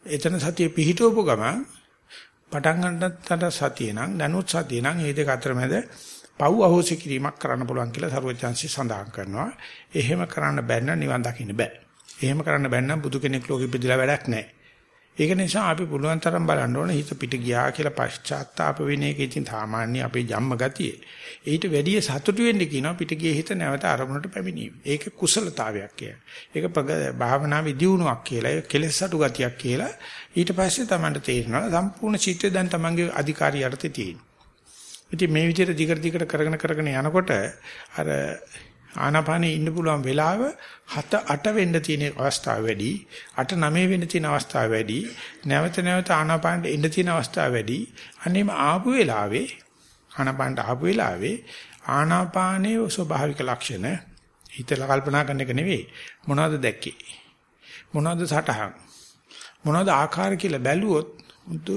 එතන සතිය පිහිටවපු ගමන් පටන් ගන්නතර සතිය නම් දැනුත් සතිය නම් මේ දෙක අතර මැද පව් අහෝසි කිරීමක් කරන්න පුළුවන් කියලා සරුවචාන්සි සඳහන් කරනවා. එහෙම කරන්න බැන්න නිවන් දකින්න බෑ. එහෙම කරන්න බැන්න බුදු කෙනෙක් ලෝකෙ ඉපදිලා වැඩක් නැහැ. ඒක නිසා අපි පුළුවන් තරම් බලන්න ඕනේ හිත පිට ගියා කියලා පශ්චාත්තාප වෙන එක ඉතින් සාමාන්‍ය අපේ ජම්ම ගතිය. ඊට වැඩිය සතුටු වෙන්න කියනවා පිට ගියේ හිත නැවත අරමුණට පැමිණීම. ඒක කුසලතාවයක් කියලා. ඒක භාවනාවේ දියුණුවක් කියලා. ඒක කෙලෙස් අඩු ගතියක් කියලා. ඊට පස්සේ Tamanට තේරෙනවා සම්පූර්ණ චිත්තය දැන් Tamanගේ අධිකාරිය යටතේ තියෙනවා. ඉතින් මේ විදිහට දිගට දිගට කරගෙන කරගෙන යනකොට අර ආනාපානේ ඉන්න පුළුවන් වෙලාව 7 8 වෙන්න තියෙන අවස්ථාව වැඩි 8 9 වෙන්න තියෙන අවස්ථාව වැඩි නැවත නැවත ආනාපානෙට එන්න තියෙන අවස්ථාව වැඩි. අනේම ආපු වෙලාවේ ආනාපානට ආපු වෙලාවේ ආනාපානයේ ස්වභාවික ලක්ෂණ හිතලා කල්පනා කරන එක නෙවෙයි. මොනවද දැක්කේ? මොනවද සටහන්? මොනවද ආකාර කියලා බැලුවොත් මුද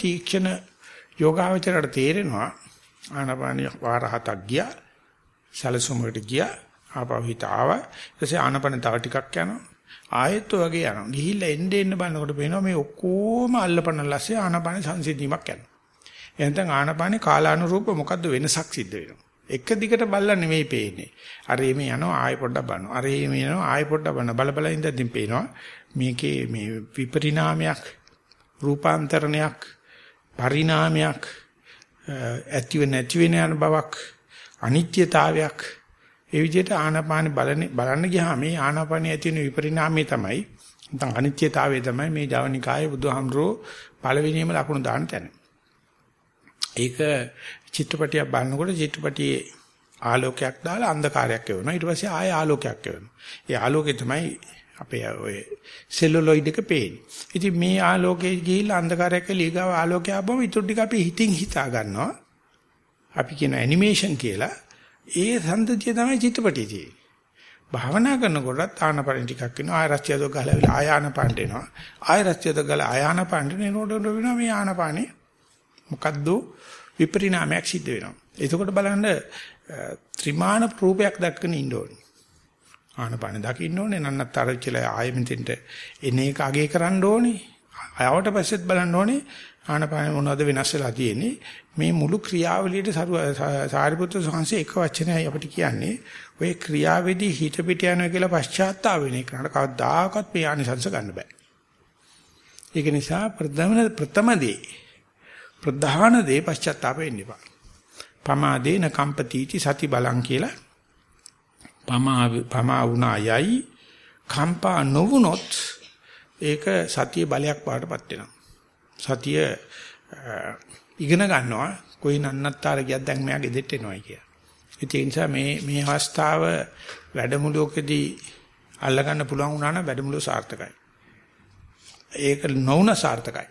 තීක්ෂණ යෝගාවචරයට තේරෙනවා. ආනාපානිය වාර හතක් ගියා සැලසුමකට ගියා ආපහු හිත ආවා ඊට පස්සේ ආනාපාන තව ටිකක් යනවා ආයෙත් වගේ යනවා ගිහිල්ලා එන්න එන්න බලනකොට පේනවා මේ ඔක්කොම අල්ලපන ලස්සේ ආනාපාන සංසිඳීමක් යනවා එහෙනම් ආනාපානේ කාලානුරූප මොකද්ද වෙනසක් සිද්ධ වෙනවා එක දිගට බල්ලා නෙමෙයි පේන්නේ. අර එමේ යනවා ආයෙ පොඩ්ඩක් බලනවා. අර එමේ යනවා ආයෙ පොඩ්ඩක් බලනවා. බල බල ඉඳන් පේනවා මේකේ මේ විපරිණාමයක් රූපාන්තරණයක් පරිණාමයක් ඇතිව නැති වෙන යන බවක් අනිත්‍යතාවයක් ඒ විදිහට ආනාපාන බලන බලන්න ගියාම මේ ආනාපානයේ ඇති වෙන විපරිණාමය තමයි නැත්නම් අනිත්‍යතාවය තමයි මේ ජවනිකායේ බුදුහාමුදුරෝ පළවෙනියම ලකුණු දාන තැන. ඒක චිත්‍රපටියක් බලනකොට චිත්‍රපටියේ ආලෝකයක් දාලා අන්ධකාරයක් එවනවා. ඊට පස්සේ ආය ආලෝකයක් එවනවා. ඒ ආලෝකය තමයි අපේ ඔය සෙලුලොයිඩ් එක පේන්නේ. ඉතින් මේ ආලෝකයේ ගිහිල්ලා අන්ධකාරයක් ලීගාව ආලෝකය ආවම ඊට ටික අපි හිතින් හිතා ගන්නවා. අපි කියන ඇනිමේෂන් කියලා. ඒ සම්දතිය තමයි චිත්‍රපටියේ තියෙන්නේ. භාවනා කරනකොටත් ආනපන ටිකක් වෙනවා. ආය රස්තියද ගහලා ආයාන පාණ්ඩ එනවා. ආය රස්තියද ගහලා ආයාන පාණ්ඩ එනකොට වෙනවා මේ ආනපානේ මොකද්ද? විපරිණාමයක් සිද්ධ වෙනවා. එතකොට බලන්න ත්‍රිමාන රූපයක් දක්කන ඉන්න ඕනේ. ආනපාන දකින්න ඕනේ. නන්නතර කියලා ආයෙ මෙතෙන්ට එන එක අගේ කරන්න ඕනේ. ආවට පස්සෙත් බලන්න ඕනේ. ආනපාන මොනවද වෙනස් වෙලා තියෙන්නේ? මේ මුළු ක්‍රියාවලියට සාරිපුත්‍ර සංහසේ එක වචනයයි අපිට කියන්නේ. ඔය ක්‍රියාවේදී හිත පිට යනවා කියලා පශ්චාත්තාප වෙන එකට කවදාකවත් මේ ආනිසංස ගන්න බෑ. ඒක නිසා ප්‍රථම ප්‍රථම දේ ප්‍රධාන දේ පශ්චාත්තාප වෙන්න එපා. පමාදේන කම්පතිටි සති බලං කියලා. පමා පමා වුණායයි කම්පා නොවුනොත් ඒක සතිය බලයක් පාටපත් වෙනවා. සතිය ඉගෙන ගන්නවා කොයි නන්නත්තර ගියත් දැන් මෙයා ගෙදෙට්ට එනවායි කියලා. ඒ නිසා මේ මේ අවස්ථාව වැඩමුළුවකදී අල්ල ගන්න පුළුවන් වුණා නම් වැඩමුළුව සාර්ථකයි. ඒක නොවුන සාර්ථකයි.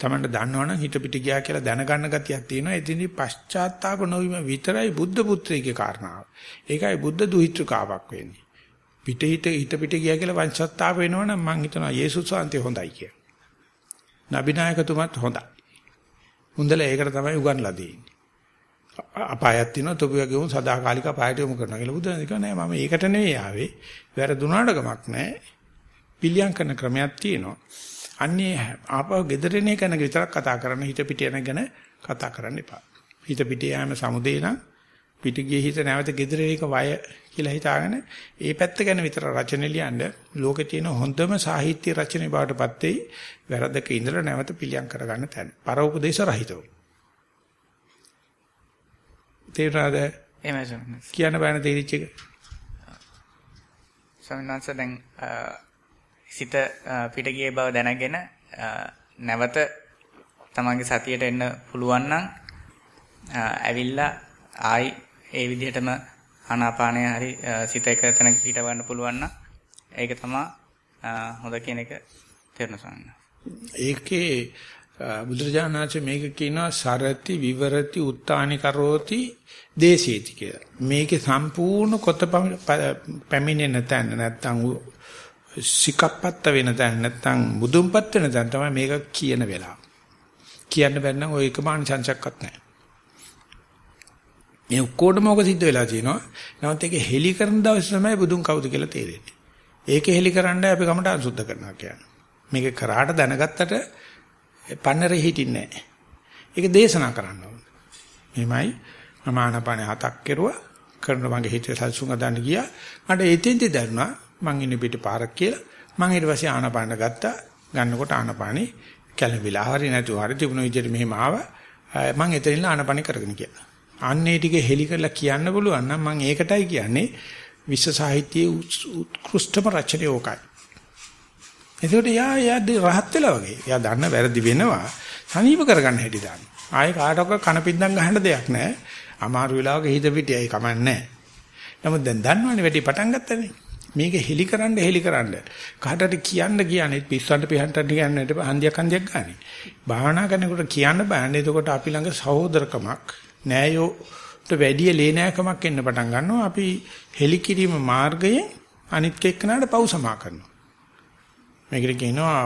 තමන්ට දන්නවනම් හිත පිට ගියා කියලා දැනගන්න ගතියක් තියෙනවා. එදිනදි පශ්චාත්තාප නොවීම විතරයි බුද්ධ පුත්‍රයෙක්ගේ කාරණාව. ඒකයි බුද්ධ දුහිතෘකාවක් වෙන්නේ. පිට හිත හිත පිට ගියා කියලා වංශත්තාප වෙනවනම් මං හිතනවා යේසුස් වහන්සේ හොඳයි කියලා. නබිනායකතුමත් හොඳයි. හොඳලා ඒකට තමයි උගන්ලා දෙන්නේ. අපායක් තියෙනවා තොපියගේ උන් සදාකාලික අපායට යොමු කරනවා කියලා බුදුන් කියනවා නෑ මම ඒකට නෙවෙයි ආවේ. වැරදුනාට ගමක් නෑ. පිළියම් කරන ක්‍රමයක් තියෙනවා. අන්නේ ආපහු gedere නේ ගැන විතරක් කතා කරන්න හිත පිට යන ගැන කතා කරන්න එපා. හිත පිට යෑම සමුදේ නම් පිට ගියේ හිත නැවත gedere එක වය කියලා හිතාගෙන ඒ පැත්ත ගැන විතර රචන ලියන්න ලෝකේ තියෙන හොඳම සාහිත්‍ය රචනයේ බවටපත් වෙයි වැරදක ඉඳලා නැවත පිළියම් කරගන්න තැන. පර උපදේශ රහිතව. තේරෙනවද? එහෙමයි ස්වාමීන් කියන්න බෑන තේරිච්ච එක. වහන්සේ දැන් සිත පිට ගියේ බව දැනගෙන නැවත තමන්ගේ සතියට එන්න පුළුවන් නම් ඇවිල්ලා ආයි ඒ විදිහටම ආනාපානය හරි සිත එක තැනක පිටවන්න පුළුවන් නම් ඒක තමයි හොඳ කියන එක තේරෙනවා ඒකේ බුදුරජාණන්සේ මේක කියනවා සරති විවරති උත්තානි කරෝති දේශේති කියලා. මේකේ සම්පූර්ණ කොත පැමිණෙන තැන නැත්තම් සිකප්පත්ත වෙන තැන නැත්තම් බුදුන්පත් වෙන තැන තමයි මේක කියන වෙලාව. කියන්න බැන්නම් ඔය එකම අනිසංසයක්වත් නැහැ. මේ ඔක්කොටම ඔක සිද්ධ වෙලා තියෙනවා. නමුත් ඒක හෙලි කරන දවස් තමයි බුදුන් කවුද කියලා තේරෙන්නේ. ඒක හෙලි කරන්නයි අපි කමට අංශුද්ධ කරනවා කියන්නේ. මේක කරාට දැනගත්තට පන්නරේ හිටින්නේ නැහැ. ඒක දේශනා කරන්න ඕනේ. මෙහෙමයි මම ආනපාන හතක් කෙරුවා. කරන මගේ හිතේ සල්සුන් ගන්න ගියා. මට එතෙන්දි දැනුණා මං ඉන්නේ පිට පාරක් කියලා. මං ඊට පස්සේ ආනපාන ගත්තා. ගන්නකොට ආනපානේ කැළඹිලා හරි නැතුව හරි තිබුණ විදිහට මෙහෙම ආවා. මං එතනින් ආනපානේ කරගෙන ගියා. අන්නේ ටික හෙලි කරලා කියන්න පුළුවන් නම් මම ඒකටයි කියන්නේ විශ්ව සාහිත්‍යයේ උත්කෘෂ්ඨම රචනය ඕකයි. එතකොට යා යා රහත් වෙලා වගේ. යා දන්න වැරදි වෙනවා. සනීප කරගන්න හැටි දාන්න. ආයේ කාටවත් කන පින්දම් ගහන්න දෙයක් නැහැ. අමාරු වෙලාවක හිත පිටියයි කමන්නේ නැහැ. නමුත් දැන් දන්නවනේ වැඩි පටන් ගත්තනේ. මේක හෙලිකරන්න හෙලිකරන්න කාටට කියන්න කියන්නේ පිස්සන්ට පිහන්ට කියන්නේ හන්දියක් හන්දියක් ගන්න. භාවනා කරනකොට කියන්න බෑනේ. එතකොට අපි ළඟ සහෝදරකමක් නෑයෝට වැඩි ලේනෑකමක් එන්න පටන් ගන්නවා. අපි හෙලිකිරීම මාර්ගයේ අනිත් එක්කනට පව් සමා කරනවා. මේකට කියනවා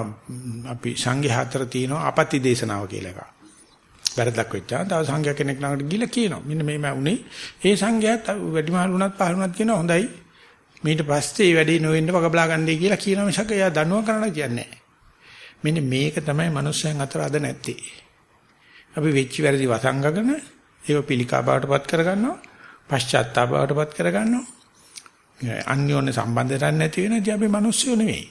අපි සංඝයා හතර තියෙනවා අපත්‍ය දේශනාව කියලා එකක්. වැරද්දක් වෙච්චා තව සංඝයා කෙනෙක් ළඟට ගිහිල්ලා කියනවා. මෙන්න මේම උනේ. ඒ සංඝයාත් වැඩිමහල් වුණත් පහළ වුණත් කියනවා හොඳයි. මීට පස්සේ මේ වැඩේ නොවෙන්න වග බලා ගන්නයි කියලා කියනවා මිසක එයා දනුව කරන්න කියන්නේ නැහැ. මෙන්න මේක තමයි මිනිස්යන් අතර අද නැත්තේ. අපි වෙච්ච වැරදි වසංගගෙන ඒක පිළිකා බවටපත් කරගන්නවා. පශ්චාත්තාප බවටපත් කරගන්නවා. අන්‍යෝන්‍ය සම්බන්ධයක් නැති වෙන ඉතින් අපි මිනිස්සු නෙවෙයි.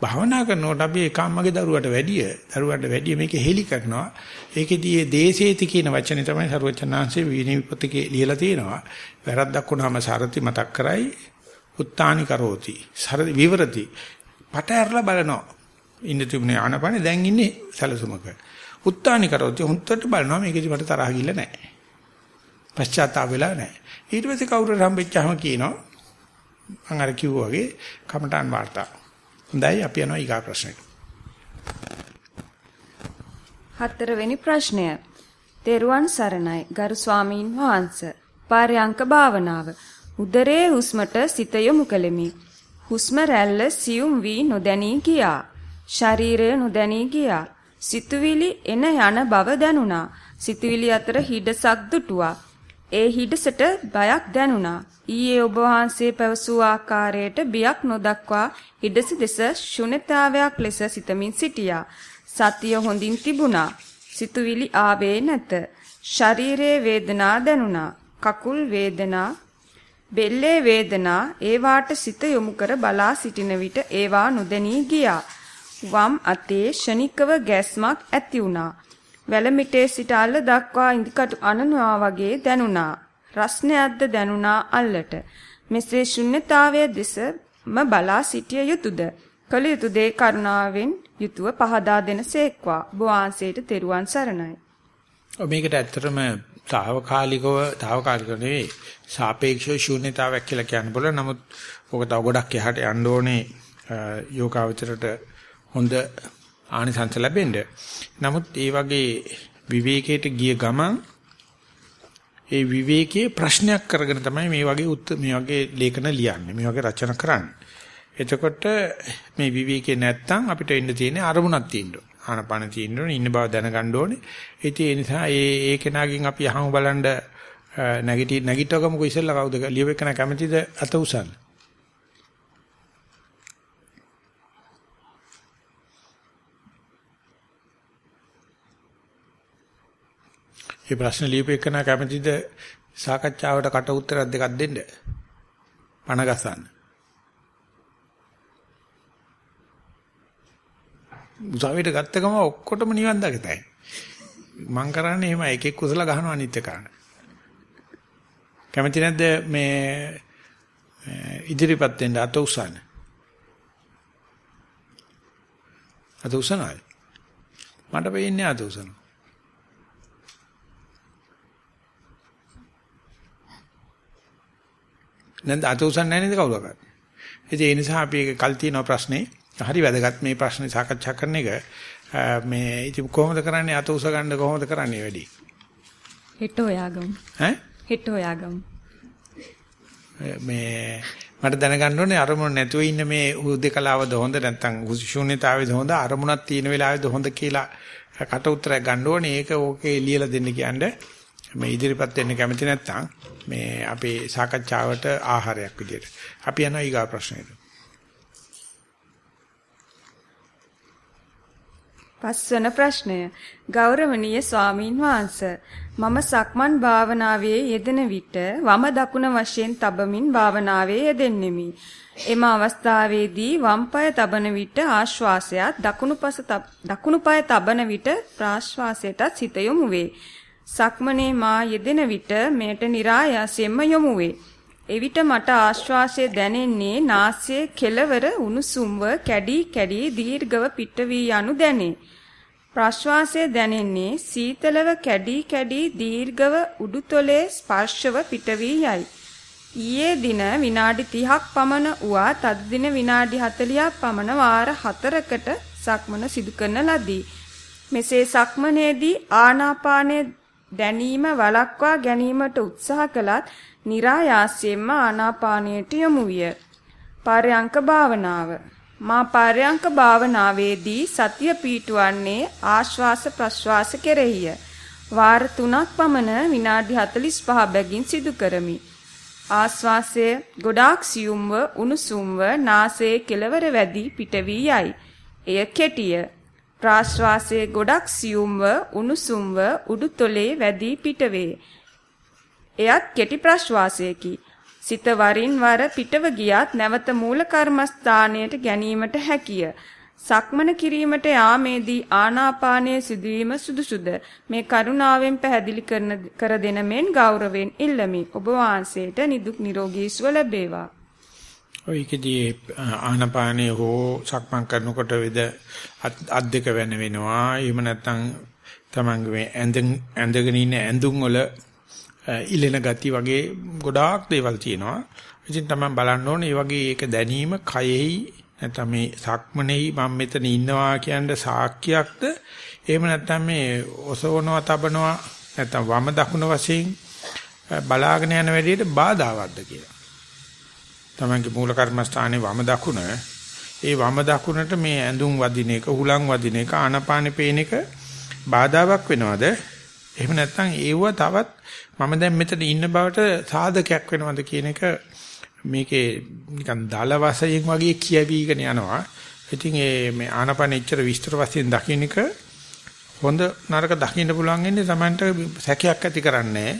භාවනා කරනකොට අපි එකම්මගේ දරුවට වැඩිය දරුවට වැඩිය මේක හෙලි කරනවා. ඒකෙදී මේ දේශේති කියන වචනේ තමයි සරුවචනාංශයේ විනීපතිකේ ලියලා තියෙනවා. වැරද්දක් වුණාම සාරති මතක් කරයි උත්තානි කරෝති. සර විවරති. පට ඇරලා බලනවා. ඉන්න තිබුණේ ආනපනේ දැන් ඉන්නේ සැලසුමක. උත්තානි කරෝති. හුන්තට බලනවා මේකෙදි මට තරහ ගිල්ල නැහැ. පශ්චාත්තාප වෙලා නැහැ. ඊට පස්සේ කවුරු හම්බෙච්චාම කියනවා මම අර කිව්වා වගේ කමටාන් වාර්තා හොඳයි අපි යනවා ඊගා ප්‍රශ්නෙට. හතරවෙනි ප්‍රශ්නය. තෙරුවන් සරණයි ගරු ස්වාමීන් වහන්ස. පාරයන්ක භාවනාව. උදරයේ හුස්මට සිත යොමු කෙලෙමි. හුස්ම රැල්ල සියුම් වී නොදැනී ගියා. ශරීරය නොදැනී ගියා. සිතුවිලි එන යන බව දැනුණා. සිතුවිලි අතර හිඩසක් දුටුවා. ඒ හිඩසට බයක් දැනුණා. ඊයේ ඔබ වහන්සේ පැවසූ ආකාරයට බියක් නොදක්වා හිඩස දෙස ශුන්‍යතාවයක් ලෙස සිතමින් සිටියා. සතිය හොඳින් තිබුණා. සිතුවිලි ආවේ නැත. ශරීරයේ වේදනා දැනුණා. කකුල් වේදනා, බෙල්ලේ වේදනා ඒවාට සිත යොමු කර බලා සිටින විට ඒවා නොදැනී ගියා. වම් අතේ ෂණිකව ගැස්මක් ඇති වුණා. වැලමිටේ සිට අල්ල දක්වා ඉදිකටු අනනවා වගේ දැනුණා. රස්නයක්ද දැනුණා අල්ලට. මෙසේ ශුන්්‍යතාවය දෙසම බලා සිටිය යුතුයද? කළ යුතු දේ කරුණාවෙන් යුතුව පහදා දෙනසේක්වා. බෝවාන්සේට තෙරුවන් සරණයි. මේකට ඇත්තටම తాවකාලිකව తాවකාලික නෙවෙයි සාපේක්ෂව ශූන්‍යතාවයක් කියලා කියන්න බල නමුත් ඔක තව ගොඩක් එහාට යන්න ඕනේ යෝගාවචරයට හොඳ ආනිසංස ලැබෙන්න. නමුත් ඒ වගේ විවේකයට ගිය ගමන් ඒ විවේකයේ ප්‍රශ්නයක් කරගෙන තමයි මේ වගේ උත් මේ වගේ ලේඛන ලියන්නේ. මේ වගේ රචන කරන්නේ. එතකොට මේ විවේකේ නැත්තම් අපිට එන්න තියෙන්නේ අරමුණක් තියෙන්න ඕන. ආනපන තියෙන්න ඕන. ඉන්න බව දැනගන්න ඕනේ. ඉතින් ඒ නිසා ඒ ඒ කෙනාගෙන් අපි අහමු බලන්න නැගිටි නැගිටවගමුකෝ ඉස්සෙල්ලා කවුද ලියවෙකන කැමතිද අත උසන්න. මේ ප්‍රශ්න ලියපෙකන කැමතිද සාකච්ඡාවට කට උත්තර දෙකක් දෙන්න. පණ ගසන්න. උසාවියට ගත්ත ගම ඔක්කොටම නිවන් දකිතයි. මං කරන්නේ එහෙම එකෙක් කුසල ගහනවා අනිත් එකන. කැමති නැද්ද මේ ඉදිරිපත් වෙන්න අත උසන්න. අත උසනයි. මට වෙන්නේ අත උසන. නැන්ද අත උසන්නේ නැහැ නේද කවුරක්වත්. ඒ නිසා අපි ඒක කල් තියෙන ප්‍රශ්නේ හරි වැදගත් මේ ප්‍රශ්නේ සාකච්ඡා කරන එක මේ ඉතින් කොහොමද කරන්නේ අත උස ගන්න කොහොමද කරන්නේ වැඩි? හෙට හොයාගමු. ඈ? හෙට හොයාගමු. මේ මට දැනගන්න ඕනේ අරමුණ නැතුව ඉන්න මේ උද්දකලාවද හොඳ නැත්නම් ශූන්‍යතාවේද හොඳ අරමුණක් තියෙන වෙලාවේද හොඳ කියලා කට උත්තරයක් ගන්න ඕනේ. ඒක ඕකේ ලියලා දෙන්න කියන්නේ මේ ඉදිරිපත් වෙන්න කැමති නැත්නම් මේ අපේ සාකච්ඡාවට ආහාරයක් විදියට. අපි යනවා ඊගා ප්‍රශ්නෙට. පස්වන ප්‍රශ්නය ගෞරවනීය ස්වාමින් වහන්සේ මම සක්මන් භාවනාවේ යෙදෙන විට වම දකුණ වශයෙන් තබමින් භාවනාවේ යෙදෙන්නෙමි. එම අවස්ථාවේදී වම් පාය තබන විට ආශ්වාසයත් දකුණුපස දකුණු පාය තබන විට ප්‍රාශ්වාසයටත් සිත යොමු වේ. සක්මනේ මා යෙදෙන විට මෙයට નિરાයාසයෙන්ම යොමු වේ. එවිට මට ආශ්වාසය දැනෙන්නේ නාසයේ කෙළවර උණුසුම්ව කැඩි කැඩි දීර්ඝව පිට වී යනු දැනේ. ප්‍රශ්වාසය දැනෙන්නේ සීතලව කැඩි කැඩි දීර්ඝව උඩුතොලේ ස්පර්ශව පිට වී යයි. ඊයේ දින විනාඩි 30ක් පමණ වුවා තද දින විනාඩි 40ක් පමණ වාර 4කට සක්මන සිදු කරන ලදී. මෙසේ සක්මනේදී ආනාපානය දැනීම වළක්වා ගැනීමට උත්සාහ කළත් નિરાයාසයෙන්ම ආනාපානයට යොමු විය. පරයන්ක භාවනාව මා පරයන්ක භාවනාවේදී සතිය පීටුවන්නේ ආශ්වාස ප්‍රශ්වාස කෙරෙහිය. වාර 3ක් පමණ විනාඩි 45 බැගින් සිදු කරමි. ආශ්වාසය ගොඩාක් සියුම්ව උණුසුම්ව නාසයේ කෙළවර වැඩි පිට වී යයි. එය කෙටිය. ප්‍රාශ්වාසයේ ගොඩක් සියුම්ව උණුසුම්ව උඩුතොලේ වැඩි පිටවේ. එයත් කෙටි ප්‍රශ්වාසයකි. සිත වරින් වර පිටව ගියත් නැවත මූල කර්මස්ථානයට ගැනීමට හැකිය. සක්මන කිරීමට යාමේදී ආනාපානයේ සිදුවීම සුදුසුද මේ කරුණාවෙන් පැහැදිලි කරන කර දෙන මෙන් ගෞරවයෙන් ඉල්ලමි ඔබ වහන්සේට නිදුක් නිරෝගී සුව ලැබේවා ඔයකදී ආනාපානයේ හෝ සක්මන් කරනකොට වේද අත් දෙක වෙන වෙනවා. එහෙම නැත්නම් තමන්ගේ මේ ඇඳන් ඇඳගෙන ඉන්න ඇඳුම් වල ඉලෙන ගති වගේ ගොඩාක් දේවල් තියෙනවා. ඉතින් තමයි බලන්න ඕනේ මේ වගේ ඒක දැනීම කයෙහි නැත්නම් මේ සක්මනේයි මම මෙතන ඉන්නවා කියන සාක්කියක්ද එහෙම නැත්නම් මේ ඔසවනවා තබනවා නැත්නම් වම දකුණ වශයෙන් බලාගෙන යන වැඩේට බාධාවත්ද කියලා. තමන්ගේ මූල කර්මස්ථානයේ වම දකුණ ඒ වම දකුණට මේ ඇඳුම් වදින එක හුලං වදින එක ආනපානෙ පේන එක බාධාවක් වෙනවද? එහෙම නැත්නම් ඒව තවත් මම දැන් මෙතන ඉන්න බවට සාධකයක් වෙනවද කියන එක මේකේ නිකන් දල වශයෙන් වගේ කියවිගෙන යනවා. ඉතින් ඒ මේ ආනපන එච්චර විස්තර වශයෙන් දකින්න එක හොඳ නරක දකින්න පුළුවන් ඉන්නේ Tamanට සැකයක් ඇති කරන්නේ.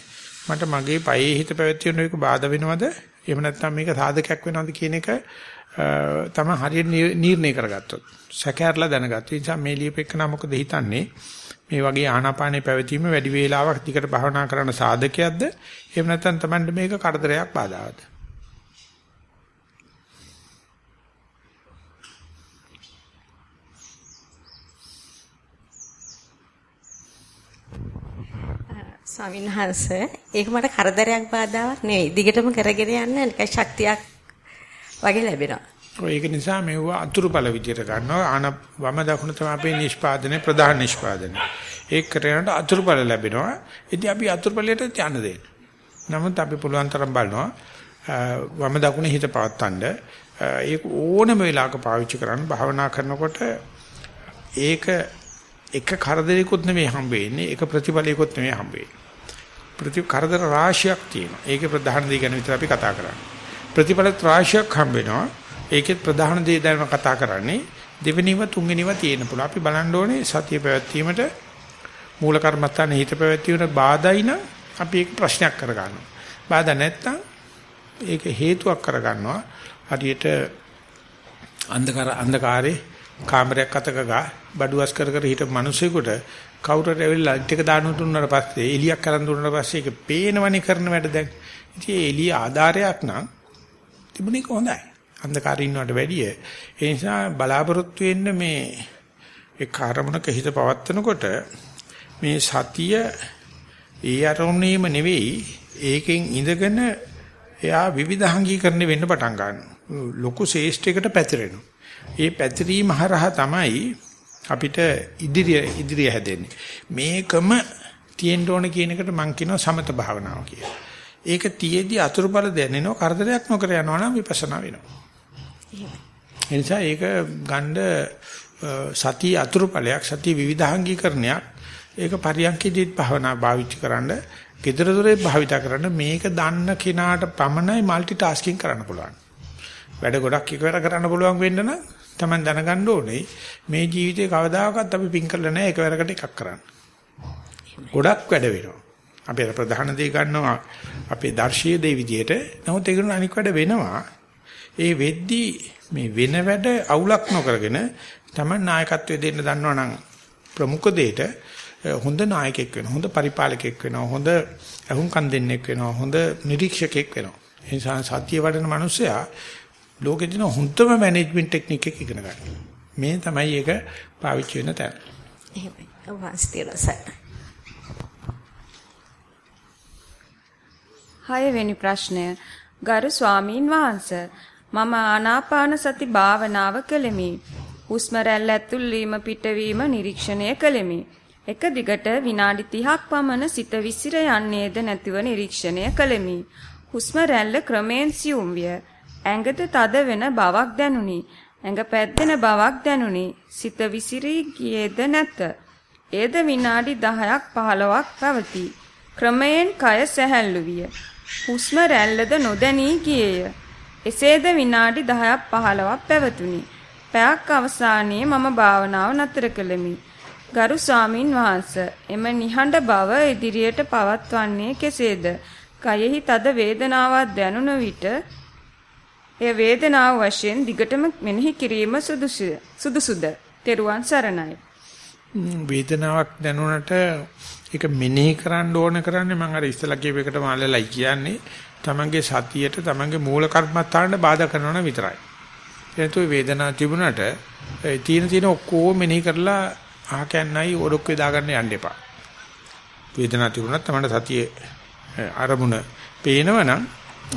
මට මගේ පයේ හිත පැවැත්වෙන එක බාධා වෙනවද? එහෙම නැත්නම් මේක සාධකයක් වෙනවද කියන එක තමයි හරියට නිර්ණය කරගත්තොත්. සැකහැරලා දැනගත්ත. ඒ නිසා මේ ලියපෙන්න මොකද හිතන්නේ? මේ වගේ ආනාපානේ පැවතීම වැඩි වේලාවක් දිකට භාවනා කරන සාධකයක්ද? එහෙම නැත්නම් Tamanට මේක කරදරයක් බාධාවත්ද? ස්වාමීන් වහන්සේ ඒක මට කරදරයක් බාධාවක් නෙවෙයි. දිගටම කරගෙන යන්න නිකන් ශක්තියක් වගේ ලැබෙනවා. ඒක නිසා මේව අතුරුඵල විදියට ගන්නවා. ආන වම දකුණ තමයි අපේ නිෂ්පාදනයේ ප්‍රධාන නිෂ්පාදනය. ඒක කරනකොට අතුරුඵල ලැබෙනවා. ඉතින් අපි අතුරුඵලයට යන්න දෙන්න. නමුත් අපි පුළුවන් තරම් බලනවා වම දකුණ හිත පවත්තන්න. ඒක ඕනම වෙලාවක පාවිච්චි කරන්න භාවනා කරනකොට ඒක එක කරදරයක්වත් නෙමෙයි හම්බ වෙන්නේ. එක ප්‍රතිඵලයක්වත් නෙමෙයි හම්බ වෙන්නේ. ප්‍රති කරදර රාශියක් තියෙනවා. ඒකේ ප්‍රධාන දේ ගැන විතර අපි කතා කරන්නේ. ප්‍රතිඵල රාශියක් හම්බ වෙනවා. ඒකේ ප්‍රධාන දේ දැන් කතා කරන්නේ දෙවෙනිව තුන්වෙනිව තියෙන පුළුවන්. අපි බලන්න ඕනේ සතිය පැවැත්වීමට මූල කර්මත්තානේ හිත පැවැත්වීමට බාධායි නම් අපි ඒක ප්‍රශ්නයක් කරගන්නවා. බාධා නැත්තම් ඒක හේතුවක් කරගන්නවා. හරියට අන්ධකාර අන්ධකාරේ කාමරයක් අතක ගා බඩුවස් කර කර හිටපු මිනිසෙකුට කවුරුහරි ඇවිල්ලා ලයිට් එක දාන දුන්නාට පස්සේ එලියක් කරන් දුන්නාට පස්සේ ඒක පේනවනේ කරන වැඩ දැන්. ඉතින් ඒ එළිය ආධාරයක් නම් තිබුණේ කොහොඳයි. අන්ධකාරේ ඉන්නවට වැඩිය. ඒ නිසා බලාපොරොත්තු වෙන්න මේ ඒ කාර්මණක හිත පවත්නකොට මේ සතිය ඒ අරමුණේම නෙවෙයි ඒකෙන් ඉඳගෙන එයා විවිධාංගීකරණය වෙන්න පටන් ගන්නවා. ලොකු ශේෂ්ඨයකට පැතිරෙනවා. ඒ පැතිරීම හරහා තමයි අපිට ඉදිරිය ඉදිරිය හැදෙන්නේ. මේකම තියෙන්න ඕන කියන එකට මම කියනවා සමත භාවනාව කියලා. ඒක තියේදී අතුරුඵල දැනෙනව කරදරයක් නොකර යනවා නම් විපස්සනා වෙනවා. එනිසා ඒක ගණ්ඩ සතිය අතුරුඵලයක් සතිය විවිධාංගීකරණයක් ඒක පරියන්කෙදිත් භාවනා භාවිත කරන්න gedara dore භාවිත කරන්න මේක දන්න කෙනාට පමණයි মালටි ටාස්කින් කරන්න පුළුවන්. වැඩ ගොඩක් එකවර කරන්න පුළුවන් වෙන්න නම් Taman දැනගන්න ඕනේ මේ ජීවිතේ කවදාකවත් අපි පින් කරලා නැහැ එකවරකට එකක් කරන්න. ගොඩක් වැඩ වෙනවා. අපි ප්‍රධාන දේ ගන්නවා අපේ දර්ශීය දේ විදියට. නමුත් ඒකන අනික් වැඩ වෙනවා. ඒ වෙද්දී මේ වෙන වැඩ අවුලක් නොකරගෙන Taman නායකත්වයේ දෙන්න දන්නවනම් ප්‍රමුඛ දෙයට හොඳ නායකයෙක් වෙනවා හොඳ පරිපාලකයෙක් වෙනවා හොඳ අහුම්කම් දෙන්නෙක් වෙනවා හොඳ නිරීක්ෂකයෙක් වෙනවා ඒ නිසා සත්‍ය වඩන මිනිසයා ලෝකේ දින හොඳම මැනේජ්මන්ට් ටෙක්නික් එක ඉගෙන ගන්න. මේ තමයි ඒක පාවිච්චි වෙන තැන. එහෙමයි. වාස්තිරසයි. හයවෙනි ප්‍රශ්නය ගරු ස්වාමීන් වහන්ස මම ආනාපාන සති භාවනාව කළෙමි. හුස්ම රැල්ල ඇතුල් වීම පිටවීම නිරීක්ෂණය කළෙමි. එක දිගට විනාඩි 30ක් පමණ සිත විසිර යන්නේද නැතිව නිරීක්ෂණය කළෙමි. හුස්ම රැල්ල ක්‍රමයෙන් සියුම් විය. ඇඟට තද වෙන බවක් දැනුනි. ඇඟ පැද්දෙන බවක් දැනුනි. සිත විසිරී ගියේද නැත. ඒද විනාඩි 10ක් 15ක් පැවති. ක්‍රමයෙන් කය සැහැල්ලු විය. හුස්ම රැල්ලද නොදැනී ගියේය. එසේද විනාඩි 10ක් 15ක් පැවතුණි. පැයක් අවසානයේ මම භාවනාව නතර කළෙමි. ගරු ස්වාමින් වහන්සේ එම නිහඬ බව ඉදිරියට පවත්වන්නේ කෙසේද? කයෙහි තද වේදනාවක් දැනුන විට එය වේදනාව වශයෙන් දිගටම මෙනෙහි කිරීම සුදුසුද? සුදුසුද? තෙරුවන් සරණයි. වේදනාවක් දැනුණට ඒක මෙනෙහි කරන්න ඕන කරන්නේ මම අර ඉස්සලා කියප එකට මාළලයි කියන්නේ තමන්ගේ සතියට තමන්ගේ මූල කර්මත්තාන්න බාධා කරනවා විතරයි. එතකොට වේදනාව තිබුණට තීන තීන ඔක්කොම මෙනෙහි කරලා ආකන්නයි ඔඩොක්කේ දාගන්න යන්න එපා. වේදනාව තිබුණත් තමන්ට සතියේ අරමුණ පේනවනම්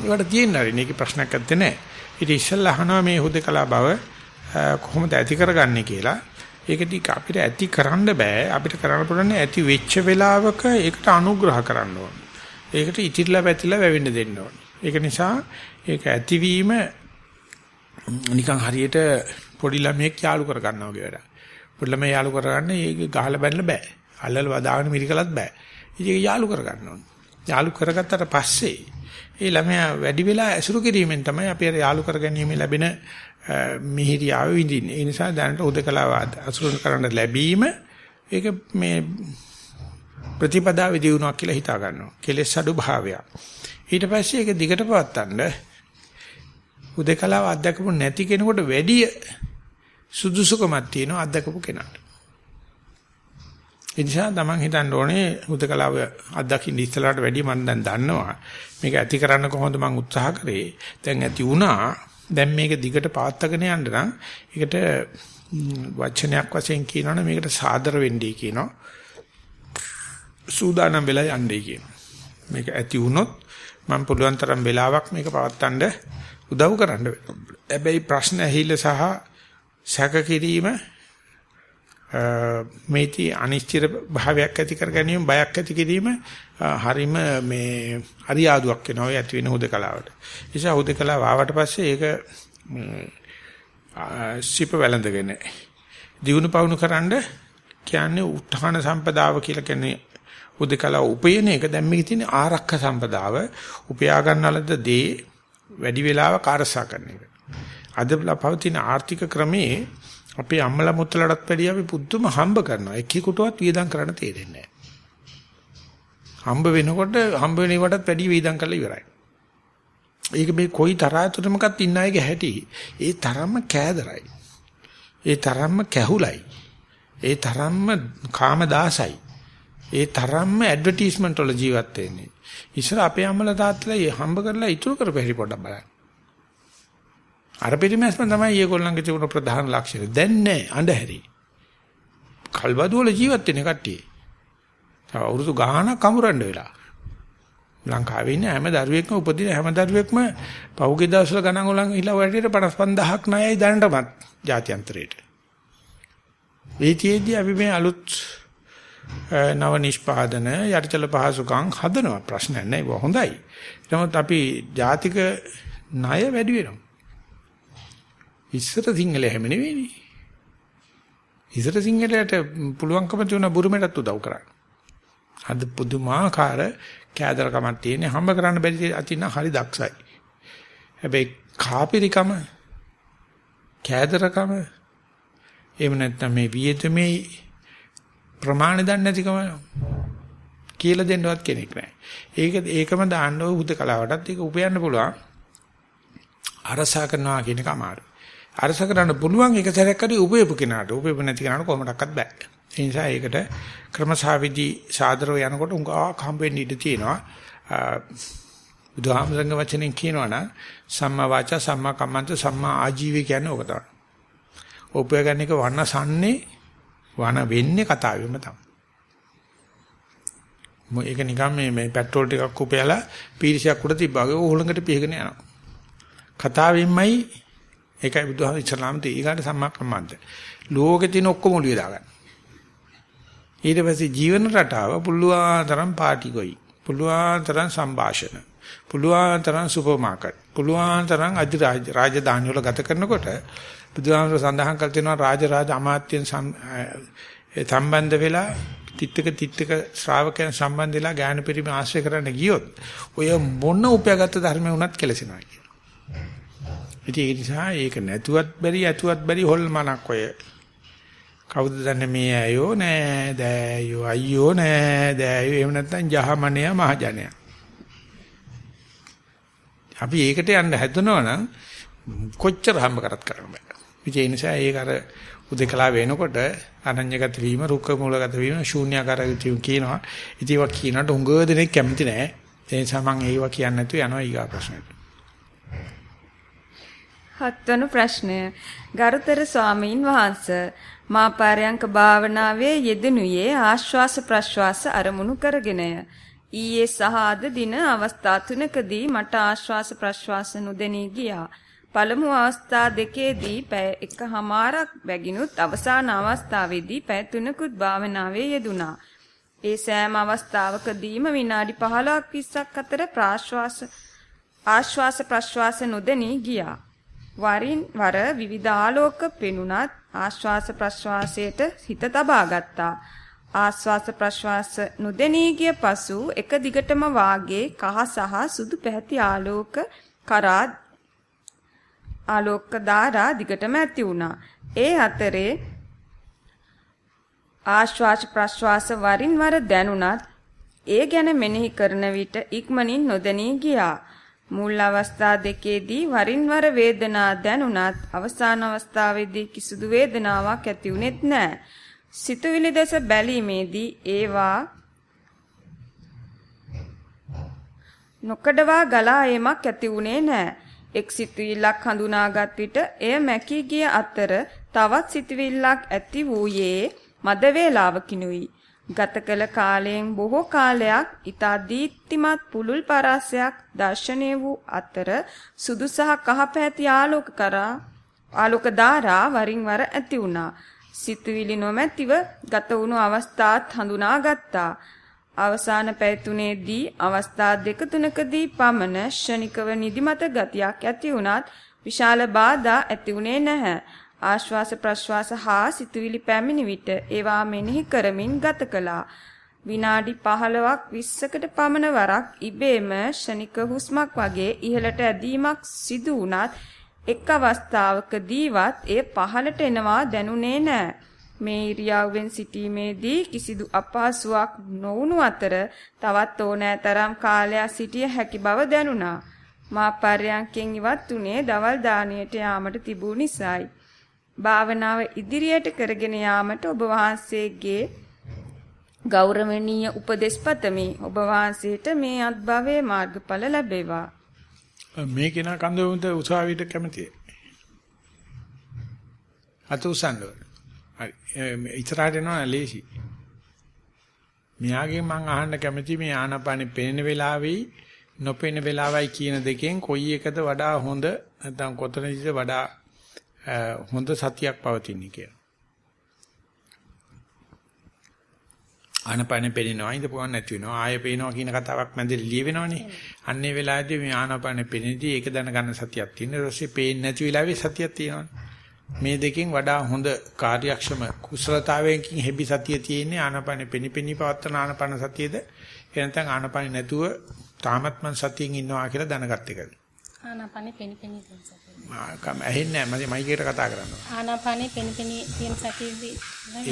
ඒකට තියෙන්න හරි මේකේ ප්‍රශ්නයක් නැත්තේ නෑ. ඉතින් ඉස්සල්ලා අහනවා මේ හුදකලා බව කොහොමද ඇති කරගන්නේ කියලා. ඒකදී අපිට ඇති කරන්න බෑ අපිට කරන්න පුළුවන් ඇති වෙච්ච වෙලාවක ඒකට අනුග්‍රහ කරන්න ඕන. ඒකට ඉතිරිලා පැතිලා වැවෙන්න දෙන්න ඕන. ඒක නිසා ඒක ඇතිවීම නිකන් හරියට පොඩි ළමයෙක් යාළු කර ගන්නවා වගේ වැඩක්. පොඩි ළමයා යාළු කරගන්න ඒක ගහලා බැලලා බෑ. අල්ලලා වදාගෙන මිරිකලත් බෑ. ඉතින් ඒක යාළු කර ගන්න ඕන. යාළු කරගත්තට පස්සේ ඒ ළමයා වැඩි වෙලා ඇසුරු කිරීමෙන් තමයි අපි අර යාළු කර ගැනීම ලැබෙන මිහිරියාව විඳින්නේ. ඒ නිසා දැනට උදකලාව අසුරු කරන්න ලැබීම ඒක මේ ප්‍රතිපදාවේ දිනුවක් කියලා හිතා ගන්නවා. කෙලෙස් අඩු භාවය. ඊට පස්සේ ඒක දිගට පවත්තන්න උදකලාව අත්දකපු නැති කෙනෙකුට වැඩි සුදුසුකමක් තියෙනවා අත්දකපු කෙනාට. ඒ නිසා තමන් හිතන්න ඕනේ උදකලාව අත්දකින්න ඉස්සලාට වැඩිය මම දැන් දන්නවා. මේක ඇති කරන්න කොහොමද මම උත්සාහ කරේ. දැන් ඇති වුණා. දැන් මේක දිගට පාත්තගෙන යන්න නම් ඒකට වචනයක් වශයෙන් කියනවනේ මේකට සාදර වෙන්නයි කියනවා. සූදානම් වෙලා යන්නයි කියනවා. මේක ඇති වුණොත් මම පුළුවන් තරම් වෙලාවක් මේක පවත්තන්න උදව් කරන්න වෙනවා. හැබැයි ප්‍රශ්න ඇහිල්ල සහ සැක කිරීම මේටි අනිශ්චිත භාවයක් ඇති කර ගැනීම බයක් ඇති කිරීම හරීම මේ අරියාදුවක් වෙනවා ඔය ඇති වෙන හුදකලාවට. ඒ නිසා හුදකලාව ආවට පස්සේ ඒක සිප වැළඳගෙන දිනු පවුණු කරන්න කියන්නේ උත්හාන සම්පදාව කියලා කියන්නේ හුදකලාව උපයන එක දැන් මේකේ තියෙන ආරක්ෂක සම්පදාව උපයා ගන්නලද දේ වැඩි වෙලාවක් ආරසා කරන එක. අද පවතින ආර්ථික ක්‍රමේ අපේ අම්මලා මුත්තලටත් වැඩිය අපි පුදුම හම්බ කරනවා. එක්කෙකුටවත් වියදම් කරන්න තේරෙන්නේ හම්බ වෙනකොට හම්බ වෙන ඒවටත් වැඩිය වියදම් කරලා ඉවරයි. ඒක මේ කොයි තරහතුරමකත් ඉන්න අයගේ හැටි. ඒ තරම්ම කෑදරයි. ඒ තරම්ම කැහුලයි. ඒ තරම්ම කාමදාසයි. ඒ තරම්ම ඇඩ්වර්ටයිස්මන්ට් වල ජීවත් වෙන්නේ. ඉස්සර අපේ අම්මලා තාත්තලා හම්බ කරලා ඉතුරු කරපු හැටි පොඩ්ඩක් බලන්න. අර පිරිමැස්ම තමයි ඒගොල්ලන්ගේ තිබුණ ප්‍රධාන ලක්ෂණය. දැන් නෑ අඳුරේ. කල්බදු වල ජීවත් වෙන කට්ටිය. තව අවුරුදු ගාණක් කමුරන්න වෙලා. ලංකාවේ ඉන්න හැම දරුවෙක්ම උපදින හැම දරුවෙක්ම පහුගිය දවස්වල ගණන් වලින් ඉලා වැඩියට 55000ක් ණයයි දැනටමත් ජාත්‍යන්තරයට. ඒතිෙදී අපි මේ අලුත් නව නිෂ්පාදන යටිතල පහසුකම් හදනවා ප්‍රශ්නයක් නෑ හොඳයි. නමුත් අපි ජාතික ණය වැඩි වෙනවා. ඉස්සර සිංහල හැම නෙවෙයිනේ. ඉස්සර සිංහලයට පුළුවන්කම තියුණ බුරුමෙටත් උදව් කරන්න. අද පුදුමාකාර කෑදරකමක් තියෙන හම්බ කරන්න බැරි අතින හරි දක්ෂයි. හැබැයි කාපිරිකම කෑදරකම එහෙම නැත්නම් මේ වියදමේ ප්‍රමාණය දන්නේ නැතිකම කියලා දෙන්නවත් කෙනෙක් නැහැ. ඒක ඒකම දාන්න ඕ හුදකලාවටත් ඒක උපයන්න පුළුවන්. අරසා කරනවා කියන එක අමාරුයි. අරස කරන්න පුළුවන් එක සැරයක් හරි උපයපු කෙනාට උපයපු නැති කෙනාට කොහොමඩක්වත් බෑ. ඒ නිසා ඒකට ක්‍රමසාවිදි සාදරව යනකොට උංගා කම්බෙන්න ඉඩ තියෙනවා. බුදුහාමරංග වචනෙන් කියනවා නම් සම්මා වාචා සම්මා කම්මන්ත සම්මා ආජීවය කියන්නේ ඕක තමයි. උපය ගන්න එක වනසන්නේ වන වෙන්නේ කතාවෙම තමයි. මො- ඒක නිකන් මේ මේ පෙට්‍රෝල් ටිකක් උපයලා පීරිසයක් උඩ තිබ්බා වගේ උහුලඟට පිහගෙන යනවා. කතාවෙන්මයි ඒකයි බුදුහාම ඉස්ලාම් තේ ඊගාට සම්මාක්‍රමන්ත. ලෝකේ තියෙන ඔක්කොම ඔළුවේ දාගන්න. ඊට පස්සේ ජීවන රටාව පුළුවන් තරම් පාටි ගොයි. පුළුවන් තරම් සංഭാෂණ. පුළුවන් තරම් සුපර් මාකට්. පුළුවන් තරම් අධි රාජධානි වල ගත කරනකොට බුදුහාමර සඳහන් කර තියෙනවා රාජරාජ අමාත්‍යන් සම්- ඒ සම්බන්ධ වෙලා තිත්තක තිත්තක ශ්‍රාවකයන් සම්බන්ධ වෙලා ඥාන පරිම ආශ්‍රය කරන්න ගියොත් ඔය මොන උපයාගත් ධර්ම වුණත් කෙලසෙනවා කියන. ඉතින් ඒ නිසා ඒක නැතුවත් බැරි ඇතුවත් බැරි හොල්මනක් ඔය කවුද දන්නේ මේ අයෝ නෑ දෑයෝ අයියෝ නෑ දෑයෝ එහෙම නැත්නම් ජහමනය මහජනය. අපි ඒකට යන්න හැදනවනම් කොච්චර හම්බ කරත් කරන්න බෑ. ඒ නිසා ඒක අර උදේකලා වෙනකොට අනඤ්‍යගත වීම, රුක්ක මූලගත වීම, ශූන්‍යාකාරගත වීම කියනවා. ඉතින් ඒවා කියනට උඟ දෙනෙක් කැමති නෑ. ඒ නිසා මම ඒවා කියන්නේ නැතුව යනවා ඊගා ප්‍රශ්නෙට. හත්වනු ප්‍රශ්නය ගරුතර ස්වාමීන් වහන්ස මා පරයන්ක භාවනාවේ යෙදෙනුයේ ආශ්වාස ප්‍රශ්වාස අරමුණු කරගෙනය. ඊයේ සහ අද දින අවස්ථා තුනකදී මට ආශ්වාස ප්‍රශ්වාස නොදෙනී ගියා. පළමු අවස්ථා දෙකේදී පැය එකහමාරක් බැගිනුත් අවසාන අවස්ථාවේදී පැය තුනකුත් භාවනාවේ යෙදුණා. ඒ සෑම අවස්ථාවකදීම විනාඩි 15ක් 20ක් අතර ප්‍රාශ්වාස ආශ්වාස ප්‍රශ්වාස නොදෙනී ගියා. වරින් වර විවිධ ආලෝක පෙනුනත් ආශ්වාස ප්‍රශ්වාසයට හිත තබා ගත්තා. ආශ්වාස ප්‍රශ්වාස නොදෙනී ගිය පසු එක දිගටම වාගේ කහ සහ සුදු පැහැති ආලෝක කරා ආලෝක ධාරා දිගටම ඇති වුණා. ඒ අතරේ ආශ්වාස ප්‍රශ්වාස වරින් වර දැනුණත් ඒ ගැන මෙනෙහි කරන විට ඉක්මනින් නොදැනී ගියා. මුල් අවස්ථා දෙකේදී වරින් වර වේදනා දැනුණත් අවසාන අවස්ථාවේදී කිසිදු වේදනාවක් ඇති වුනේත් නැහැ. සිතුවිලි දැස බැලීමේදී ඒවා නොකඩවා ගලා ඒමක් ඇති වුණේ නැහැ. එක් සිතුවිල්ලක් හඳුනාගත් විට එය මැකී ගිය අතර තවත් සිතුවිල්ලක් ඇති වූයේ මද වේලාවකිනුයි. ගත කළ කාලයෙන් බොහෝ කාලයක් ඊතා දීප්තිමත් පුලුල් පරාසයක් දර්ශනය වූ අතර සුදු සහ කහ පැහැති ආලෝක කරා ආලෝක ධාරා වරින් වර ඇති වුණා. සිතුවිලි නොමැතිව ගත වුණු අවස්ථාත් හඳුනාගත්තා. අවසාන පැය තුනේදී අවස්ථා දෙක තුනකදී පමණ ෂණිකව නිදිමත ගතියක් ඇති වුණත් විශාල බාධා ඇති වුණේ නැහැ. ආශ්වාස ප්‍රශ්වාස හා සිතුවිලි පැමිණි විට ඒවා මෙනෙහි කරමින් ගත කළා. විනාඩි 15ක් 20කට පමණ වරක් ඉබේම ෂණික හුස්මක් වගේ ඉහළට ඇදීමක් සිදු වුණත් එක් අවස්ථාවකදීවත් එය පහළට එනවා දැනුනේ නැහැ. මේ ඉරියව්වෙන් සිටීමේදී කිසිදු අපහසුාවක් නොවුණු අතර තවත් ඕනෑතරම් කාලයක් සිටිය හැකි බව දැනුණා. මා පර්යන්කෙන් ඉවත් උනේ දවල් දාණයට යාමට තිබූ නිසායි. භාවනාව ඉදිරියට කරගෙන යාමට ඔබ වහන්සේගේ ගෞරවණීය උපදෙස් පතමි. ඔබ වහන්සේට මේ අත්භවයේ මාර්ගඵල ලැබේවා. මේ කෙනා කන්දොමුද උසාවියට කැමතියි. අත උසන්න ඕන. හරි. ඉතරාට එනවා ලේසි. මෙයාගෙන් මම අහන්න කැමති මේ ආනාපානෙ පෙනෙන වෙලාවෙයි නොපෙනෙන වෙලාවයි කියන දෙකෙන් කොයි එකද වඩා හොඳ නැත්නම් කොතනදීද වඩා හොඳ සතියක් පවතින්නේ කියලා. ආනපනෙ පෙනෙනවා ඉඳපුවන් නැති වෙනවා. ආයෙ පේනවා කියන කතාවක් මැදට ලියවෙනවනේ. අන්නේ වෙලාවේදී මේ ආනපනෙ පෙනෙදී ඒක දැනගන්න සතියක් තියෙන ඊට පස්සේ පේන්නේ නැති වෙලාවේ සතියක් තියෙනවනේ. මේ දෙකෙන් වඩා හොඳ කාර්යක්ෂම කුසලතාවයකින් heavy සතිය තියෙන්නේ ආනපනෙ පෙනිපෙනි පවත්තන ආනපන සතියද? එහෙනම් ආනපනෙ නැතුව තාමත් මං සතියෙන් ඉන්නවා කියලා දැනගත් එකද? ආනාපානේ පෙනිපෙනි තියෙන සතිය. කම ඇහෙන්නේ නැහැ මම මයිකේට කතා කරනවා ආනාපානේ පෙනිපෙනි තියෙන සතියේදී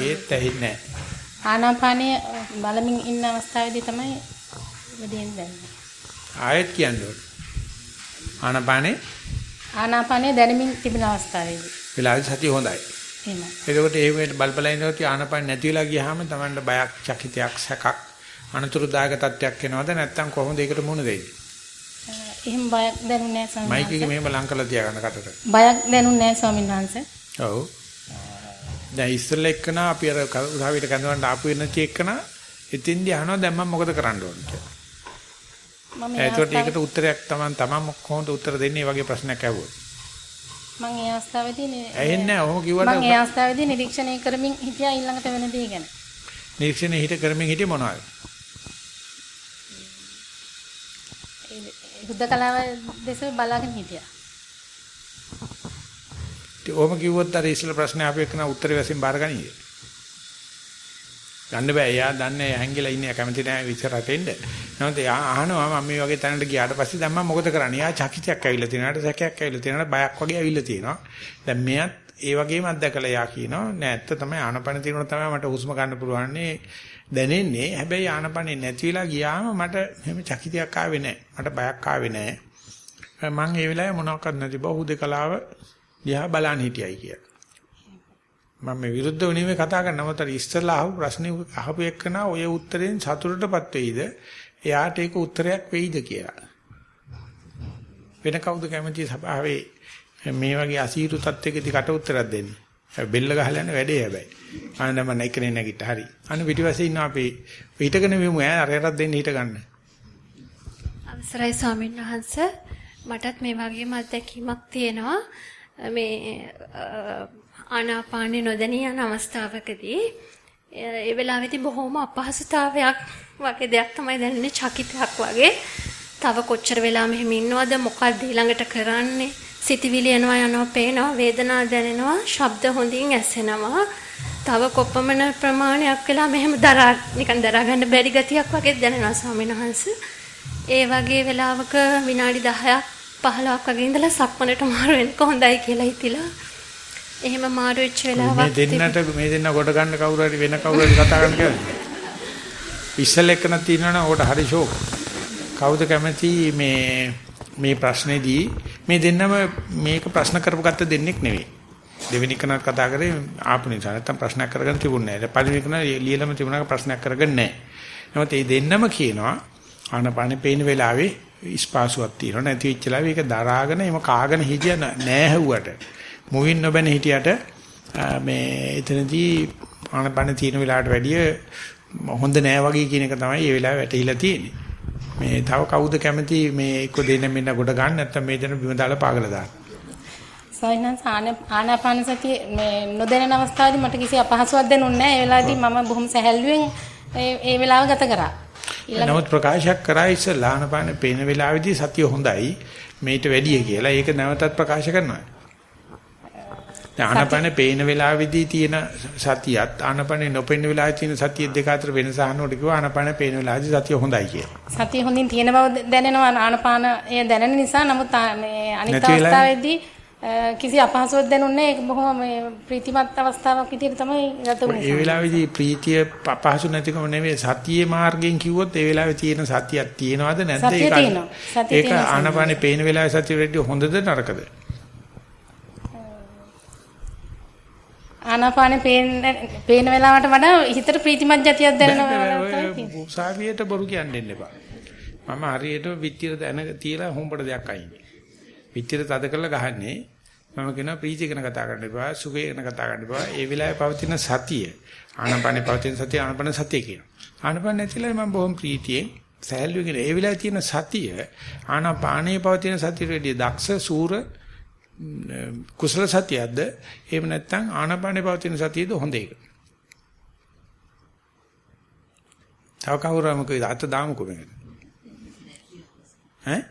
ඒත් ඇහෙන්නේ නැහැ ආනාපානේ බලමින් ඉන්න අවස්ථාවේදී තමයි වැඩියෙන් දැනෙන්නේ. ආයෙත් කියන්නේ ආනපනේ ආනාපානේ දැනෙමින් තිබෙන අවස්ථාවේදී. වෙලාවේ සතිය හොඳයි එහෙමයි. එතකොට ඒ වෙලේ බල්බලා ඉඳලා ආනපන නැති වෙලා ගියාම Tamanට බයක් චකිතයක් සැකක් අනතුරුදායක තත්ත්වයක් එනවද නැත්නම් කොහොමද ඒකට මුහුණ දෙන්නේ එහෙම බයක් දැනුන්නේ නැහැ ස්වාමීන් මයික් එක මෙහෙම ලං කරලා තියාගන්න කටට බයක් දැනුන්නේ නැහැ ස්වාමීන් වහන්සේ. ඔව් දැන් ඉස්සෙල්ලා එක්කන අපි අර උදාවියට කඳවන්න ආපු වෙනති එක්කන එතින්දී අහනවා දැන් මම මොකද කරන්න ඕන කියලා. මම ඒකට ඒකට උත්තරයක් තමන් තමන් කොහොමද උත්තර දෙන්නේ වගේ ප්‍රශ්නයක් ඇහුවොත්. මම ඒ අවස්ථාවේදී නේ- ඇහෙන්නේ නැහැ. ඔහොම මම ඒ කිව්වට අවස්ථාවේදී නිරීක්ෂණය කරමින් හිටියා ඊළඟට වෙන දේ ගැන. නිරීක්ෂණය හිත කරමින් හිටියේ මොනවද? ඒ හුදකලාව දෙස බලාගෙන හිටියා. ඉතින් ඔහොම කිව්වොත් අර ඉස්සෙල්ලා ප්‍රශ්නේ ආපු එකන උත්තරේ වශයෙන් බාරගනීද? ගන්න බෑ. එයා දන්නේ හැංගිලා ඉන්නේ කැමති නැහැ විතරට එන්න. නමුත් එයා අහනවා මම මේ වගේ තැනකට ගියාට පස්සේ දැන් මම මොකද කරන්නේ? එයා චකිතයක් ඇවිල්ලා තියෙනවාට සැකයක් ඇවිල්ලා තියෙනවාට බයක් වගේ ඇවිල්ලා තියෙනවා. දැන් මෙයත් ඒ වගේම අත්දැකලා එයා කියනවා නෑ ඇත්ත තමයි ආනපන තියෙනවා තමයි මට හුස්ම ගන්න පුළුවන්නේ දැනෙන්නේ. හැබැයි ආනපනේ නැති වෙලා ගියාම මට එහෙම චකිතයක් ආවේ නෑ. මට බයක් ආවේ නෑ. මම ඒ වෙලාවේ මොනවක්වත් නැති බව හුදකලාව දිහා බලන් හිටියයි කියලා. මම මේ විරුද්ධව නෙමෙයි කතා කරන්නේ. නමුත් අර ඉස්සෙල්ලා අහපු ප්‍රශ්නේ අහපු එක්කන ඔය උත්තරෙන් සතුටටපත් වෙයිද? එයාට ඒක උත්තරයක් වෙයිද කියලා. වෙන කවුද කැමති සභාවේ මේ වගේ අසීරු තත්යකදී කට උත්තරයක් දෙන්නේ? බෙල්ල ගහලා යන වැඩේ හැබැයි. ආනම නැකනේ නැගිට හරි. අන්න පිටිපස්සේ ඉන්න අපි. හිටගෙන මෙමු ඈ අරයටත් දෙන්න හිට ගන්න. අවසරයි ස්වාමීන් වහන්ස. මටත් මේ වගේම අත්දැකීමක් තියෙනවා. මේ අ, ආනාපානෙ නොදැනී යන අවස්ථාවකදී එ- ඒ වෙලාවේදී බොහොම අපහසුතාවයක් වගේ දෙයක් තමයි දැනෙන්නේ. චකිතයක් වගේ. තව කොච්චර වෙලා මෙහෙම ඉන්නවද? මොකක්ද ඊළඟට කරන්නේ? සිතවිලි එනවා යනවා පේනවා වේදනාව දැනෙනවා ශබ්ද හොඳින් ඇසෙනවා තව කොපමණ ප්‍රමාණයක් වෙලා මෙහෙම දරා නිකන් දරා ගන්න බැරි ගතියක් වගේ දැනෙනවා ස්වාමීන් වහන්සේ ඒ වගේ වෙලාවක විනාඩි 10ක් 15ක් වගේ ඉඳලා සක්මනට මාරු වෙනක හොඳයි කියලා හිතිලා එහෙම මාරු වෙච්ච මේ වෙලාවක් දෙන්නට මේ දෙන්න කොට ගන්න කවුරු හරි වෙන කවුරු හරි කතා කරන්න කියලා. ඉස්සෙල් එක්කන තියෙනවනම් ඕකට හරි ෂෝක්. කවුද කැමති මේ මේ ප්‍රශ්නේදී මේ දෙන්නම මේක ප්‍රශ්න කරපු ගත්ත දෙන්නෙක් නෙවෙයි. දෙවෙනි කෙනාට කතා කරේ ආපු නිසා නැත්තම් ප්‍රශ්නයක් කරගෙන තිබුණේ නැහැ. පළවෙනි කෙනා ලියලම තිබුණාක ප්‍රශ්නයක් කරගෙන නැහැ. නමුත් මේ දෙන්නම කියනවා ආනපානෙ පේන වෙලාවේ ස්පාසුවක් තියෙනවා නැති වෙච්ච වෙලාවේ ඒක දරාගෙන එම කාගෙන හිටිය නෑ හැව්වට මුවින් නොබැන හිටියට ආ, මේ එතනදී ආනපානෙ තියෙන වෙලාවට වැඩිය හොඳ නෑ වගේ කියන එක තමයි මේ වෙලාවේ වැටහිලා තියෙන්නේ. මේ තව කවුද කැමති මේ එක්ක දෙන්න මෙන්න ගොඩ ගන්න නැත්නම් මේ දෙන බිම දාලා පාගලා දාන්න. සවිනන්ස ආනාපාන සතිය මේ නොදැනෙන අවස්ථාවේදී මට කිසි අපහසුයක් දැනුන්නේ නැහැ. ඒ වෙලාවේදී මම බොහොම සැහැල්ලුවෙන් ඒ වෙලාව ගත කරා. නමුත් ප්‍රකාශයක් කරා ඉස්සලා ආනපාන පේන වෙලාවේදී සතිය හොඳයි මේට වැඩිය කියලා. ඒක නැවතත් ප්‍රකාශ කරනවා. ආනපාන පේන වෙලාවේදී තියෙන සතියත් ආනපාන නොපෙනෙන වෙලාවේ තියෙන සතිය දෙක අතර වෙනස අහනකොට කිව්වා ආනපාන පේන වෙලාවේදී සතිය හොඳයි කියලා. සතිය හොඳින් තියෙන බව දැනෙනවා ආනාපාන එය දැනෙන නිසා නමුත් මේ අනිත්? අවස්ථාවේදී කිසි අපහසුවක් දැනුන්නේ. ඒක බොහොම මේ ප්‍රීතිමත් අවස්ථාවක් විදිහට තමයි ගත වුනේ. ඒ වෙලාවේදී ප්‍රීතිය පහසු නැතිකම නෙවෙයි සතියේ මාර්ගයෙන් කිව්වොත් ඒ වෙලාවේ තියෙන සතියක් තියෙනවද නැද්ද සතිය තියෙනවා. සතිය ඒක තියෙනවා. ආනපානේ පේන වෙලාවේ සතිය වැඩි හොඳද නරකද? ආනාපානේ පේන පේන වෙලාවට වඩා හිතට ප්‍රීතිමත් ගතියක් දැනෙනවා. උසාවියට බොරු කියන්න දෙන්න එපා. මම හරියට විත්තිර දැන තියලා හොම්බට දෙයක් අයින්. විත්තිර තද කරලා ගහන්නේ මම කියනවා ප්‍රීතිය ගැන කතා කරන්න එපා, සුඛය ගැන කතා කරන්න එපා. ඒ වෙලාවේ පවතින සතිය, ආනපනේ පවතින සතිය ආනපන සතිය කියනවා. ආනපන නැතිලා මම බොහොම ප්‍රීතියෙන් සෑහලුවෙන් ඒ වෙලාවේ තියෙන සතිය ආනපානේ පවතින සතියට වැඩිය දක්ෂ සූර කුසල සතියක්ද එහෙම නැත්නම් ආනපානේ පවතින සතියද හොඳ එක. තව කවුරුම කොයිද අත දාමුකෝ මේකට. ඈ?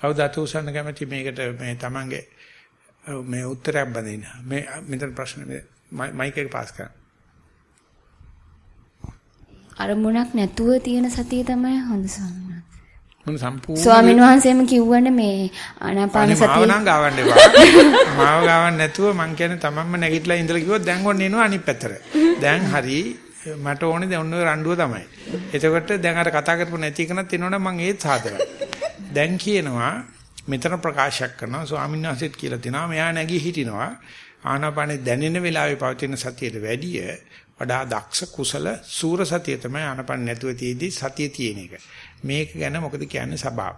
කවුද අත උසන්න කැමති මේකට මේ Tamange මේ උත්තරයක් බඳින්න. මේ මෙතන ප්‍රශ්න මේ මයික් එක පාස් කරන්න. අරමුණක් නැතුව තියෙන සතිය තමයි හොඳ ස්වාමීන් මොන සම්පූර්ණ ස්වාමීන් වහන්සේම කිව්වනේ මේ ආනාපාන අනේ මාව සතිය නම් ගාවන්න එපා. [LAUGHS] මාව ගාවන්න නැතුව මං කියන්නේ තමන්ම නැගිටලා ඉඳලා කිව්වොත් දැන් ඔන්න එනවා අනිත් පැත්තට. දැන් හරි මට ඕනේ දැන් ඔන්න රණ්ඩුව තමයි. එතකොට දැන් අර කතා කරපු නැති එකනත් එනවනම් මං ඒත් සාදරයි. දැන් කියනවා මෙතන ප්‍රකාශයක් කරනවා ස්වාමීන් වහන්සේත් කියලා තිනවා මෙයා නැගී හිටිනවා ආනාපානෙ දැනෙන වෙලාවේ පවතින සතියට වැඩිය වඩා දක්ෂ කුසල සූර සතිය තමයි ආනාපාන නැතුව තියේදී සතිය තියෙන එක. මේක ගැන මොකද කියන්නේ සබාව.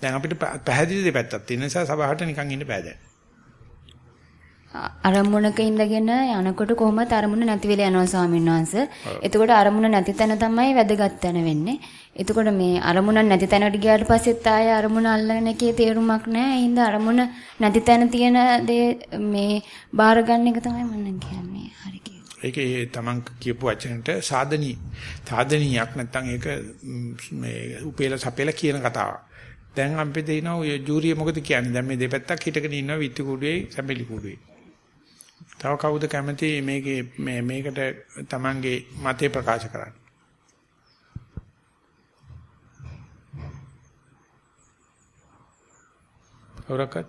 දැන් අපිට පැහැදිලි දෙපැත්තක් තියෙන නිසා සභාවට නිකන් ඉන්න බෑ දැන්. අරමුණක ඉඳගෙන යනකොට කොහොමද අරමුණ නැති වෙලා යනවා ස්වාමීන් වහන්සේ. එතකොට අරමුණ නැති තැන තමයි වැදගත් තැන වෙන්නේ. එතකොට මේ අරමුණ නැති තැනට ගියාට පස්සෙත් ආය අරමුණ අල්ලගෙන එකේ තේරුමක් නැහැ. ඒ අරමුණ නැති තැන තියෙන දේ මේ බාර ගන්න එක තමයි මම කියන්නේ. හරි ඒකේ තමන් කියපු වචනට සාධනී සාධනීයක් නැත්නම් ඒක මේ උපේල සපේල කියන කතාවක්. දැන් අපි දෙනවා ඔය ජූරිය මොකද කියන්නේ? දැන් මේ දෙපැත්තක් හිටගෙන ඉන්නවා විත්ති කුඩුවේ සැඹලි කුඩුවේ. තව කවුද කැමති මේකේ මේ මේකට තමන්ගේ මතය ප්‍රකාශ කරන්න? කවුරක්වත්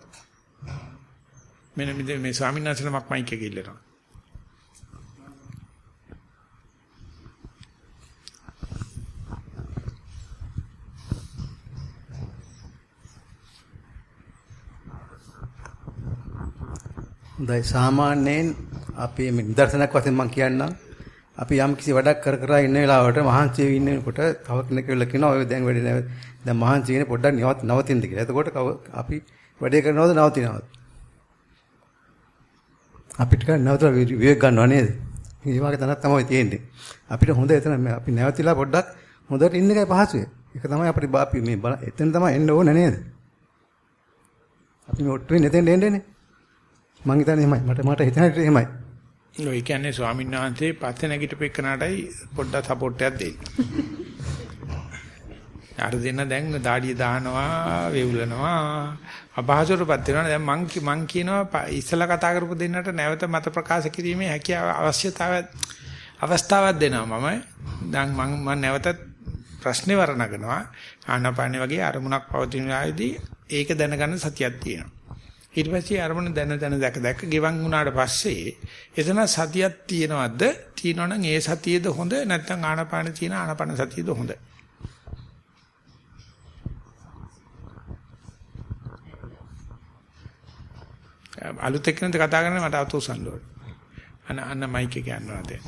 මෙන්න මේ ස්වාමීන් වහන්සේ නමක් මයික් එක ඉල්ලනවා. හොඳයි සාමාන්‍යයෙන් අපි මේ නිදර්ශනයක් වශයෙන් මම කියන්නම්. අපි යම් කිසි වැඩක් කර කර ඉන්න වෙලාවට මහන්සි වෙ ඉන්නකොට තව කෙනෙක් වෙලා කියනවා ඔය දැන් වැඩේ නැව දැන් මහන්සි වෙන්නේ පොඩ්ඩක් නවතින්න කියලා. එතකොට අපි වැඩේ කරනවද නවතිනවද? අපිට නැවතලා විවේක ගන්නව නේද? මේ වගේ තැනක් තමයි තියෙන්නේ. අපිට හොඳ එතන අපි නැවතිලා පොඩ්ඩක් හොඳට ඉන්න එකයි පහසුවේ. ඒක තමයි අපිට අපි මේ එතන තමයි එන්න ඕනේ නේද? අපි මේ ඔට්ටුවේ නැතෙන් එන්නේ. මං හිතන්නේ එහෙමයි. මට මට හිතන්නේ එහෙමයි. ඔය කියන්නේ ස්වාමීන් වහන්සේ පස්සේ නැගිටපෙන්නටයි පොඩ්ඩක් සපෝට් එකක් දෙන්න. අර දෙන්න දැන් දාඩිය දානවා, වේවුලනවා, අපහසුරපත් වෙනවා. දැන් මං මං කියනවා ඉස්සලා කතා කරපු දෙන්නට නැවත මත ප්‍රකාශ කිරීමේ හැකියාව අවශ්‍යතාවය අවස්ථාවක් දෙනවා මම. දැන් මං මම නැවතත් ප්‍රශ්නේ වර්ණගනවා. ආනාපානේ වගේ අරමුණක් පවතින වෙලාවේදී ඒක දැනගන්න සතියක් තියෙනවා. ඊට පස්සේ අරමුණ දැන දැන දැක දැක ගෙවන් වුණාට පස්සේ එතන සතියක් තියෙනවද? තියෙනවනම් ඒ සතියේද හොඳ? නැත්නම් ආනාපාන තියෙන ආනාපාන සතියේද හොඳ? අලුත් එක්කෙනෙක්ද කතා කරන්නේ? මට අතෝසන්න ඕනේ. අන්න අන්න මයික් එක යනවා දැන්.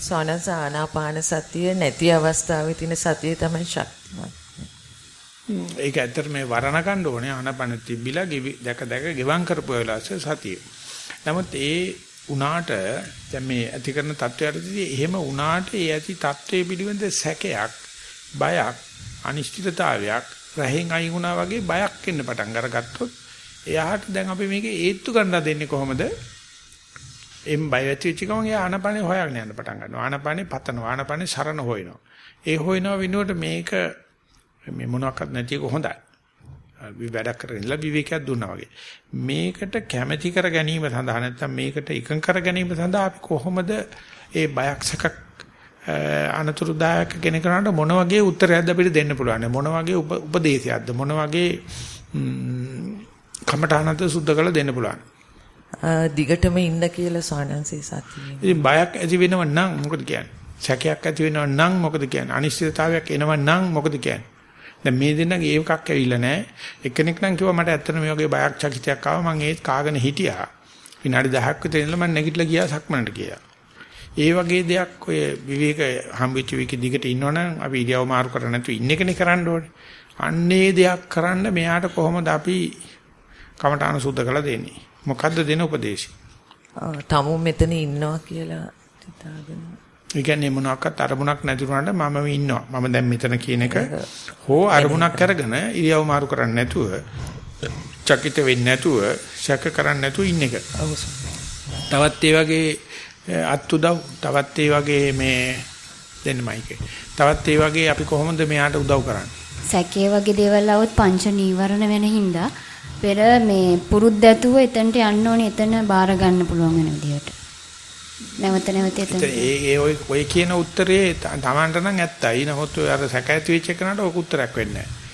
සෝනස ආනාපාන සතිය නැති අවස්ථාවේ තියෙන සතිය තමයි ශක්තිමත්. ඒක ඇත්තට මේ වරණ ගන්න ඕනේ ආනාපාන තිබිලා දැක දැක ගෙවම් කරපු වෙලාවේ සතිය. නමුත් ඒ උනාට දැන් මේ ඇති කරන තත්වයටදී එහෙම උනාට ඒ ඇති තත්වයේ පිළිබඳ සැකයක් බයක් අනිශ්චිතතාවයක් රහෙන් අයින් වුණා වගේ බයක් එන්න පටන් අරගත්තොත් එයාට දැන් අපි මේකේ ඒත්තු ගන්න දෙන්නේ කොහොමද එම් බය ඇති වෙච්ච ගමන් එයා ආනපනේ හොයාගෙන යන්න පටන් ගන්නවා. ආනපනේ පතනවා. ආනපනේ සරණ හොයනවා. ඒ හොයනවා විනුවට මේක මේ මොනවාක්වත් නැති එක හොඳයි. අපි වැඩක් කරගෙන ඉඳලා විවේකයක් දුන්නා වගේ. මේකට කැමැති කර ගැනීම සඳහා නැත්නම් මේකට එකඟ කර ගැනීම සඳහා අපි කොහොමද ඒ බයක් සැකක් අනතුරුදායක කෙනෙකුට මොන වගේ උත්තරයක්ද අපිට දෙන්න පුළුවන් මොන වගේ උපදේශයක්ද මොන වගේ කමඨානද සුද්ධ කරලා දෙන්න පුළුවන් දිගටම ඉන්න කියලා සානන්සේ සතියේ. ඉතින් බයක් ඇති වෙනව නම් මොකද කියන්නේ? සැකයක් ඇති වෙනව නම් මොකද කියන්නේ? අනිශ්චිතතාවයක් එනව නම් මොකද කියන්නේ? දැන් මේ දෙන්නගේ ඒකක් ඇවිල්ලා නැහැ. එක්කෙනෙක් නම් කිව්වා මට ඇත්තට මේ වගේ බයක් චකිතයක් ආවා මම ඒත් කාගෙන හිටියා. විනාඩි 10ක් විතර ඉඳලා මම නැගිටලා ගියා සක්මනට ගියා. ඒ වගේ දෙයක් ඔය විවේක හම්බෙච්ච වික දිගට ඉන්නවනම් අපි ඉරියව් මාරු කර නැතුව ඉන්න එකනේ කරන්න ඕනේ. අන්නේ දෙයක් කරන්න මෙයාට කොහොමද අපි කමඨාන සුද්ධ කළ දෙන්නේ? මොකද්ද දෙන උපදේශය? තමු මෙතන ඉන්නවා කියලා හිතාගෙන. ඒ කියන්නේ මොනවාක්වත් අරමුණක් නැතුණාට මම ඉන්නවා. මම දැන් මෙතන කියන එක හෝ අරමුණක් අරගෙන ඉරියව් මාරු කරන්නේ නැතුව චකිත වෙන්නේ නැතුව ශක කරන්නේ නැතුව ඉන්න එක. තවත් ඒ වගේ අත් උදව් තවත් ඒ වගේ මේ දෙන්නමයිකේ. තවත් ඒ වගේ අපි කොහොමද මෙයාට උදව් කරන්නේ? සැකේ වගේ දේවල් આવොත් පංච නීවරණ වෙන හින්දා පෙර මේ පුරුද්ද ඇතුව එතනට යන්න ඕනේ එතන බාර ගන්න පුළුවන් වෙන විදියට. නැවත නැවත එතන. ඒ ඒ ඔය ඔය කියන උත්තරේ Tamanට නම් ඇත්තයි. නමුත් ඔය අර සැක ඇති වෙච්ච එකනට ඔක උත්තරයක් වෙන්නේ නැහැ.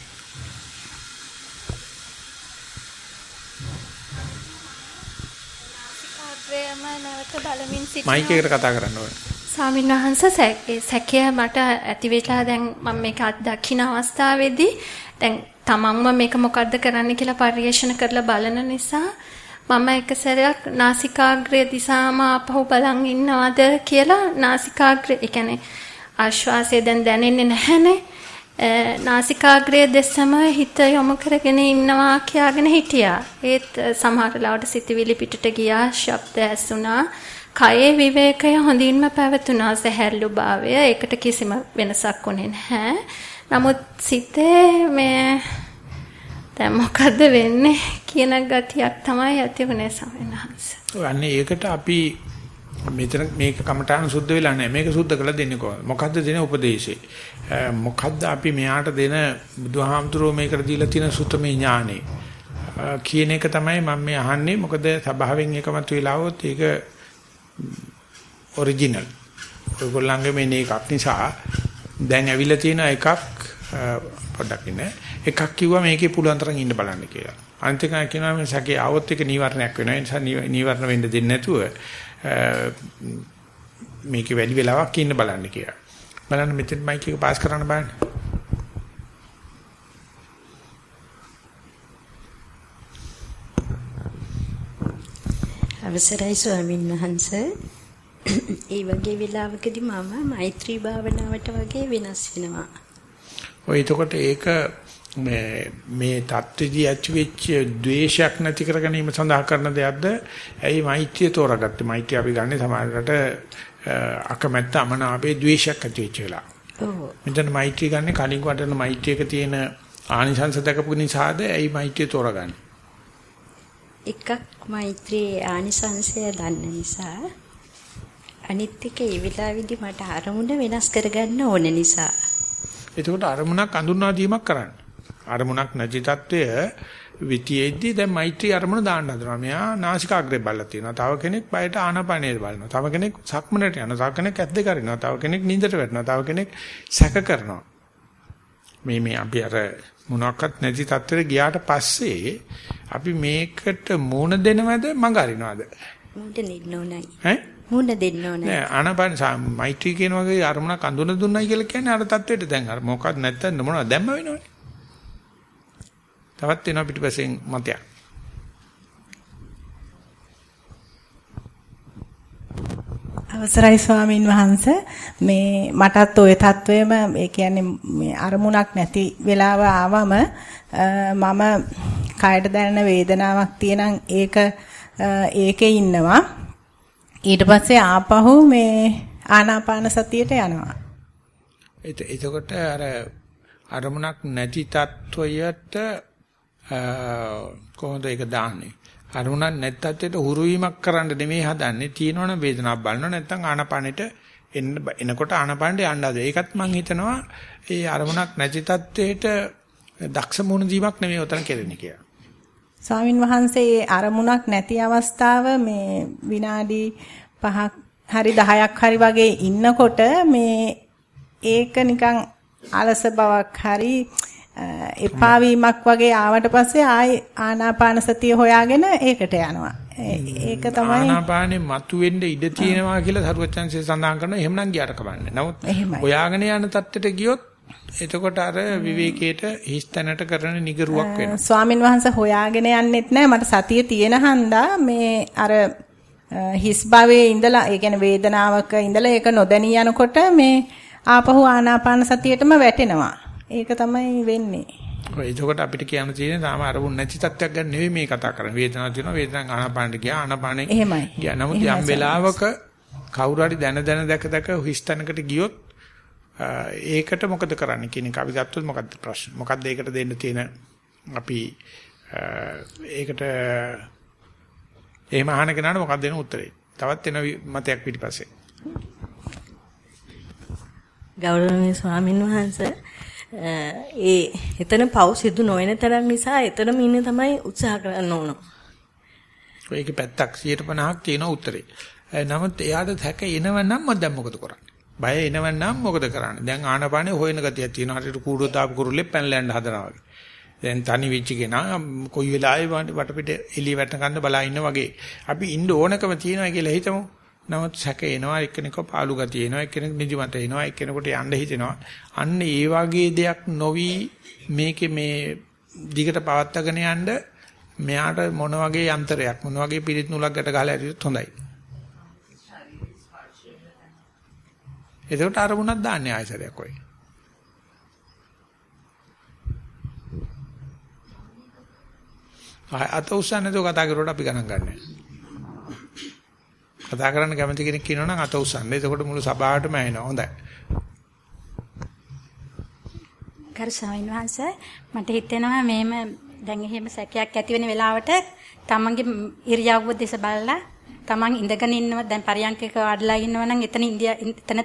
මයික් එකට කතා කරන්න ඕනේ. ස්වාමීන් වහන්සේ සැකය මට ඇති වෙලා දැන් මම මේක දකින්න අවස්ථාවේදී දැන් තමන්ම මේක මොකද්ද කරන්න කියලා පරිශන කරලා බලන නිසා මම එක සැරයක් නාසිකාග්‍රය දිසාම ආපහු බලන් ඉන්නවද කියලා නාසිකාග්‍රය ඒ කියන්නේ ආශ්වාසය දැන් දැනෙන්නේ නැහැනේ. නාසිකාග්‍රය දෙසම හිත යොමු කරගෙන ඉන්නවා කියාගෙන හිටියා. ඒත් සමහර ලාවට සිතවිලි පිටට ගියා, ශබ්ද ඇසුණා. කයේ විවේකය හොඳින්ම පැවතුණා සැහැල්ලු භාවය. ඒකට කිසිම වෙනසක් වුණේ නැහැ. නමුත් සිතේ මේ දැන් මොකද්ද වෙන්නේ කියන ගතියක් තමයි ඇති වුනේ සමහරවිට. ඔය අන්නේ ඒකට අපි මෙතන මේක කමඨාන සුද්ධ වෙලා නැහැ. මේක සුද්ධ කරලා දෙන්නේ කොහොමද? මොකද්ද දෙන උපදේශේ? මොකද්ද අපි මෙයාට දෙන බුදුහාමුදුරුවෝ මේකට දීලා තියෙන සුතමේ ඥානෙ? කියන එක තමයි මම මේ අහන්නේ. මොකද සභාවෙන් එකමත් වෙලාවොත් ඒක ඔරිජිනල්. ඔයගොල්ලන්ගේ මේ එකක් නිසා දැන් ඇවිල්ලා තියෙන එකක් පොඩ්ඩක් ඉන්න. එකක් කිව්වා මේකේ පුළුවන් තරම් ඉන්න බලන්න කියලා. අනිත් එක කියනවා මේ සැකේ આવොත් එක නීවරණයක් වෙනවා. ඒ නිසා නීවරණ වෙන්න දෙන්නේ නැතුව මේකේ වැඩි වෙලාවක් ඉන්න බලන්න කියලා. බලන්න මෙතෙන් මයික් එක පාස් කරන්න බලන්න. අවසරයි ස්වාමීන් වහන්ස. ඒ වගේ වෙලාවකදී මම මෛත්‍රී භාවනාවට වගේ වෙනස් වෙනවා. ඔය එතකොට ඒක මේ මේ தත්ත්වදී ඇති වෙච්ච ද්වේෂයක් නැති කර ගැනීම සඳහා කරන දෙයක්ද? ඇයි මෛත්‍රිය තෝරාගත්තේ? මෛත්‍රිය අපි ගන්න සමාජයට අකමැත්ත අමනාපේ ද්වේෂයක් ඇති වෙච්ච වෙලාව. ඔව්. මෙතන මෛත්‍රිය ගන්න කලින් වටන මෛත්‍රියක තියෙන ආනිසංස දැකපු නිසාද ඇයි මෛත්‍රිය තෝරාගන්නේ? එකක් මෛත්‍රියේ ආනිසංසය දන්න නිසා අනිත් එක ඒ වෙලාවේදී මට අරමුණ වෙනස් කරගන්න ඕන නිසා. එතකොට අරමුණක් අඳුනා දීමක් කරන්න. අරමුණක් නැති తত্ত্বය විතියෙද්දී දැන් මෛත්‍රී අරමුණ දාන්න හදනවා. මෙයා නාසිකාග්‍රේ බලලා තියෙනවා. තව කෙනෙක් බයට ආනපනේ බලනවා. තව කෙනෙක් සක්මනට යනවා. තව කෙනෙක් ඇද්ද කරිනවා. තව කෙනෙක් නිින්දට වැටෙනවා. තව කෙනෙක් සැක කරනවා. මේ මේ අපි අර මොනක්වත් නැති තත්ත්වෙට ගියාට පස්සේ අපි මේකට මූණ දෙනවද මඟ අරිනවද? මූණ දෙන්න ඕනයි. ඈ? මූණ දෙන්න ඕනයි. නෑ ආනපන මෛත්‍රී කියන වගේ අරමුණක් අඳුන දුන්නයි කියලා කියන්නේ අර තත්ත්වෙට දැන් අර මොකක්ද නැත්තම් මොනවද දැම්ම වෙනවනේ. තවත් වෙනවා පිටිපස්සෙන් මතයක්. අවසරයි ස්වාමින් වහන්ස මේ මටත් ওই තත්වයේම ඒ කියන්නේ මේ අරමුණක් නැති වෙලාව ආවම මම කයට දැනෙන වේදනාවක් තියෙනම් ඒක ඒකේ ඉන්නවා ඊට පස්සේ ආපහු මේ ආනාපාන සතියට යනවා එතකොට අර අරමුණක් නැති තත්වයට කොහොමද ඒක දාන්නේ අරුණක් නැත්තත් හුරු වීමක් කරන්න නෙමෙයි හදන්නේ. තියෙනවනම් වේදනාවක් බලනවා නැත්නම් ආනපනෙට එන්න එනකොට ආනපනෙට යන්න හදලා. ඒකත් මම හිතනවා ඒ අරමුණක් නැති තත්ත්වයට දක්ෂ මුණ දීමක් නෙමෙයි උතන කෙරෙන්නේ කියලා. ස්වාමින් වහන්සේ අරමුණක් නැති අවස්ථාව මේ විනාඩි 5ක් හරි 10ක් හරි වගේ ඉන්නකොට මේ ඒක නිකන් අලස බවක් හරි එපා වීමක් වගේ ආවට පස්සේ ආයි ආනාපාන සතිය හොයාගෙන ඒකට යනවා. ඒක තමයි ආනාපානේ මතුවෙන්න ඉඩ තියෙනවා කියලා සරුවචන්සේ සඳහන් කරනවා. එහෙමනම් ගියාට කමන්නේ. නමුත් හොයාගෙන යන තත්ත්වයට ගියොත් එතකොට අර විවේකයට හිස්තැනට කරන නිගරුවක් වෙනවා. ස්වාමින් වහන්සේ හොයාගෙන යන්නෙත් නෑ. මට සතිය තියෙන හන්දා මේ අර හිස් භවයේ ඉඳලා ඒ කියන්නේ වේදනාවක ඉඳලා ඒක නොදැනී යනකොට මේ ආපහු ආනාපාන සතියටම වැටෙනවා. ඒක තමයි වෙන්නේ. ඔය එතකොට අපිට කියන්න තියෙන්නේ තාම අරමුණ නැති තත්ත්වයක් ගන්න නෙවෙයි මේ කතා කරන්නේ. වේදනාවක් තියෙනවා වේදනාවක් ආනාපානට ගියා ආනාපානෙ ගියා. නමුත් යම් වෙලාවක කවුරු හරි දැන දැන දැක දැක හිස්තැනකට ගියොත් ඒකට මොකද කරන්න කියන එක අපි ගත්තොත් මොකද්ද ප්‍රශ්න? මොකද්ද ඒකට දෙන්න තියෙන අපි ඒකට එහෙම අහන කෙනාට මොකක්ද දෙන උත්තරේ? තවත් එන මතයක් පිටිපස්සේ. ගෞරවනීය ස්වාමින් වහන්සේ ඒ එතන පව් සිදු නොවන තරම් නිසා එතනම ඉන්න තමයි උත්සාහ කරන්න ඕන. ඒකේ පැත්තක් 150ක් තියෙන උත්තරේ. නමුත් එයාට හැක එනවනම් මම දැන් මොකද කරන්නේ? බය එනවනම් මොකද කරන්නේ? දැන් ආනපානේ හොයන ගතියක් තියෙනවා. හරියට කූඩුව දාපු කුරුල්ලේ පැනලා යන්න හදනවා වගේ. දැන් තනි වෙච්ච කෙනා කොයි වෙලාවෙ වටපිට එළිය වැටෙන බලා ඉන්න වගේ. අපි ඉන්න ඕනකම තියෙනවා කියලා හිතමු. නමුත් සැක එනවා එක්කෙනෙක්ව පාළු ගතිය එනවා එක්කෙනෙක් නිදිමත එනවා එක්කෙනෙකුට යන්න හිතෙනවා අන්න ඒ වගේ දෙයක් නොවි මේකේ මේ දිගට පවත්වාගෙන යන්න මෙයාට මොන වගේ යන්ත්‍රයක් මොන වගේ පිරිත් නූලක් ගැට ගහලා ඇරියොත් හොඳයි. එතකොට අරමුණක් දාන්නේ ආයසරයක් ඔය. අත උස්සන්නේ તો කතා කරුවට අපි ගණන් ගන්නෑ. කතා කරන්න කැමති කෙනෙක් කියනවනම් අත උස්සන්න. එතකොට මුළු සභාවටම ඇහෙනවා. හොඳයි. කර ස්වාමීන් වහන්සේ මට හිතෙනවා මේම දැන් එහෙම සැකයක් ඇති වෙන වෙලාවට තමන්ගේ ඉරියව්ව දෙස බලලා තමන් ඉඳගෙන ඉන්නව දැන් පරියන්කක වඩලා ඉන්නව නම් එතන ඉන්දියා එතන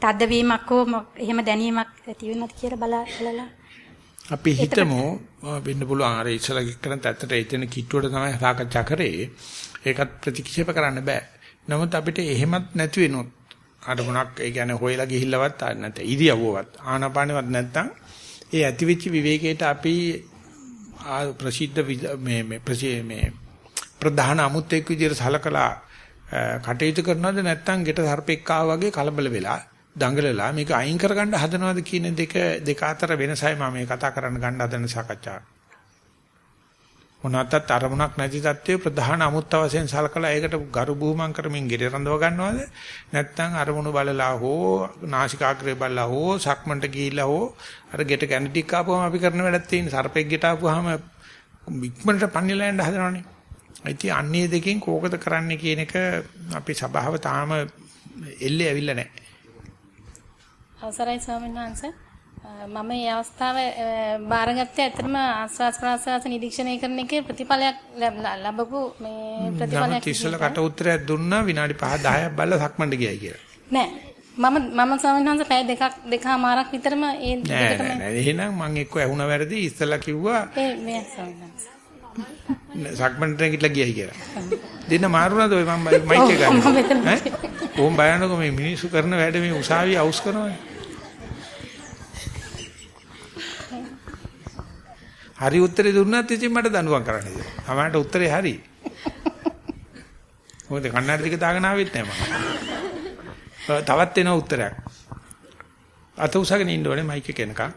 තද්දවීමක් හෝ එහෙම දැනීමක් ඇති වෙනවද කියලා බලලා? අපි හිතමු වෙන්න පුළුවන් අර ඉස්සලා කරන තැත්තට එතන කිට්ටුවට තමයි සාකච්ඡා කරේ. ඒකත් ප්‍රතික්ෂේප කරන්න බෑ. නමුත් අපිට එහෙමත් නැති වෙනොත් අරමුණක් ඒ කියන්නේ හොයලා ගිහිල්ලවත් නැත්නම් ඉරියව්වවත් ආනාපානෙවත් නැත්නම් ඒ ඇතිවෙච්ච විවේකයට අපි ප්‍රසිද්ධ මේ මේ මේ ප්‍රධාන අමුත්‍යෙක් විදිහට සලකලා කටයුතු කරනවද නැත්නම් ගෙට සර්පෙක් ආවා වගේ කලබල වෙලා දඟලලා මේක අයින් කරගන්න හදනවද කියන දෙක දෙක අතර වෙනසයි මම මේ කතා කරන්න ගන්න හදන සාකච්ඡාව. මොනවාටත් අරමුණක් නැති තත්ත්වයේ ප්‍රධාන අමුත්ත වශයෙන් සලකලා ඒකට ගරු බුහුමන් කරමින් ගෙඩ රඳව ගන්නවද නැත්නම් අරමුණු බලලා හෝ නාසිකාග්‍රේ බලලා හෝ සක්මන්ට ගිහිල්ලා හෝ අර ගෙට කැන්ඩිටික් ආපුවම අපි කරන වැඩක් තියෙන සර්පෙක් ගෙට ආපුවාම ඉක්මනට පන්නලා යන්න හදනවනේ. ඉතින් අන්නේ දෙකෙන් කෝකද කරන්නේ කියන එක අපේ සභාව තාම එල්ලේ ඇවිල්ලා නැහැ. අවසරයි ස්වාමීන් වහන්සේ මම මේ අවස්ථාව බාරගත්තේ ඇත්තටම ආස්වාස් ප්‍රාස්වාස් නිරීක්ෂණය කරන එකේ ප්‍රතිඵලයක් ලැබපු මේ ප්‍රතිඵලයක්. ඉස්සෙල්ලා කට උත්තරයක් දුන්නා විනාඩි 5 10ක් බලලා සක්මන්ට ගියයි කියලා. නෑ මම මම ස්වාමීන් වහන්සේ පැය දෙකක් දෙකමාරක් විතරම ඒ දෙකටම නෑ නෑ එහෙනම් මම එක්ක ඇහුණා වැරදි ඉස්සෙල්ලා කිව්වා ඒ මේ ස්වාමීන් වහන්සේ සක්මන්ට ගිහිල්ලා ගියයි කියලා. දෙන්න මාරුණාද ඔය මම මයික් එක ගන්න. ඈ? කොහොම බලන්නකො මේ මිනිස්සු කරන වැඩ මේ උසාවිය අවුස් කරනවානේ. හරි උත්තරේ දුන්නත් ඉතින් මට දඬුවම් කරන්න දෙනවා. අමාරට උත්තරේ හරි. මොකද කන්නාඩි ටික දාගෙන ආවෙත් නෑ මම. තවත් එන උත්තරයක්. අත උසගෙන ඉන්න ඕනේ මයික් එක එනකන්.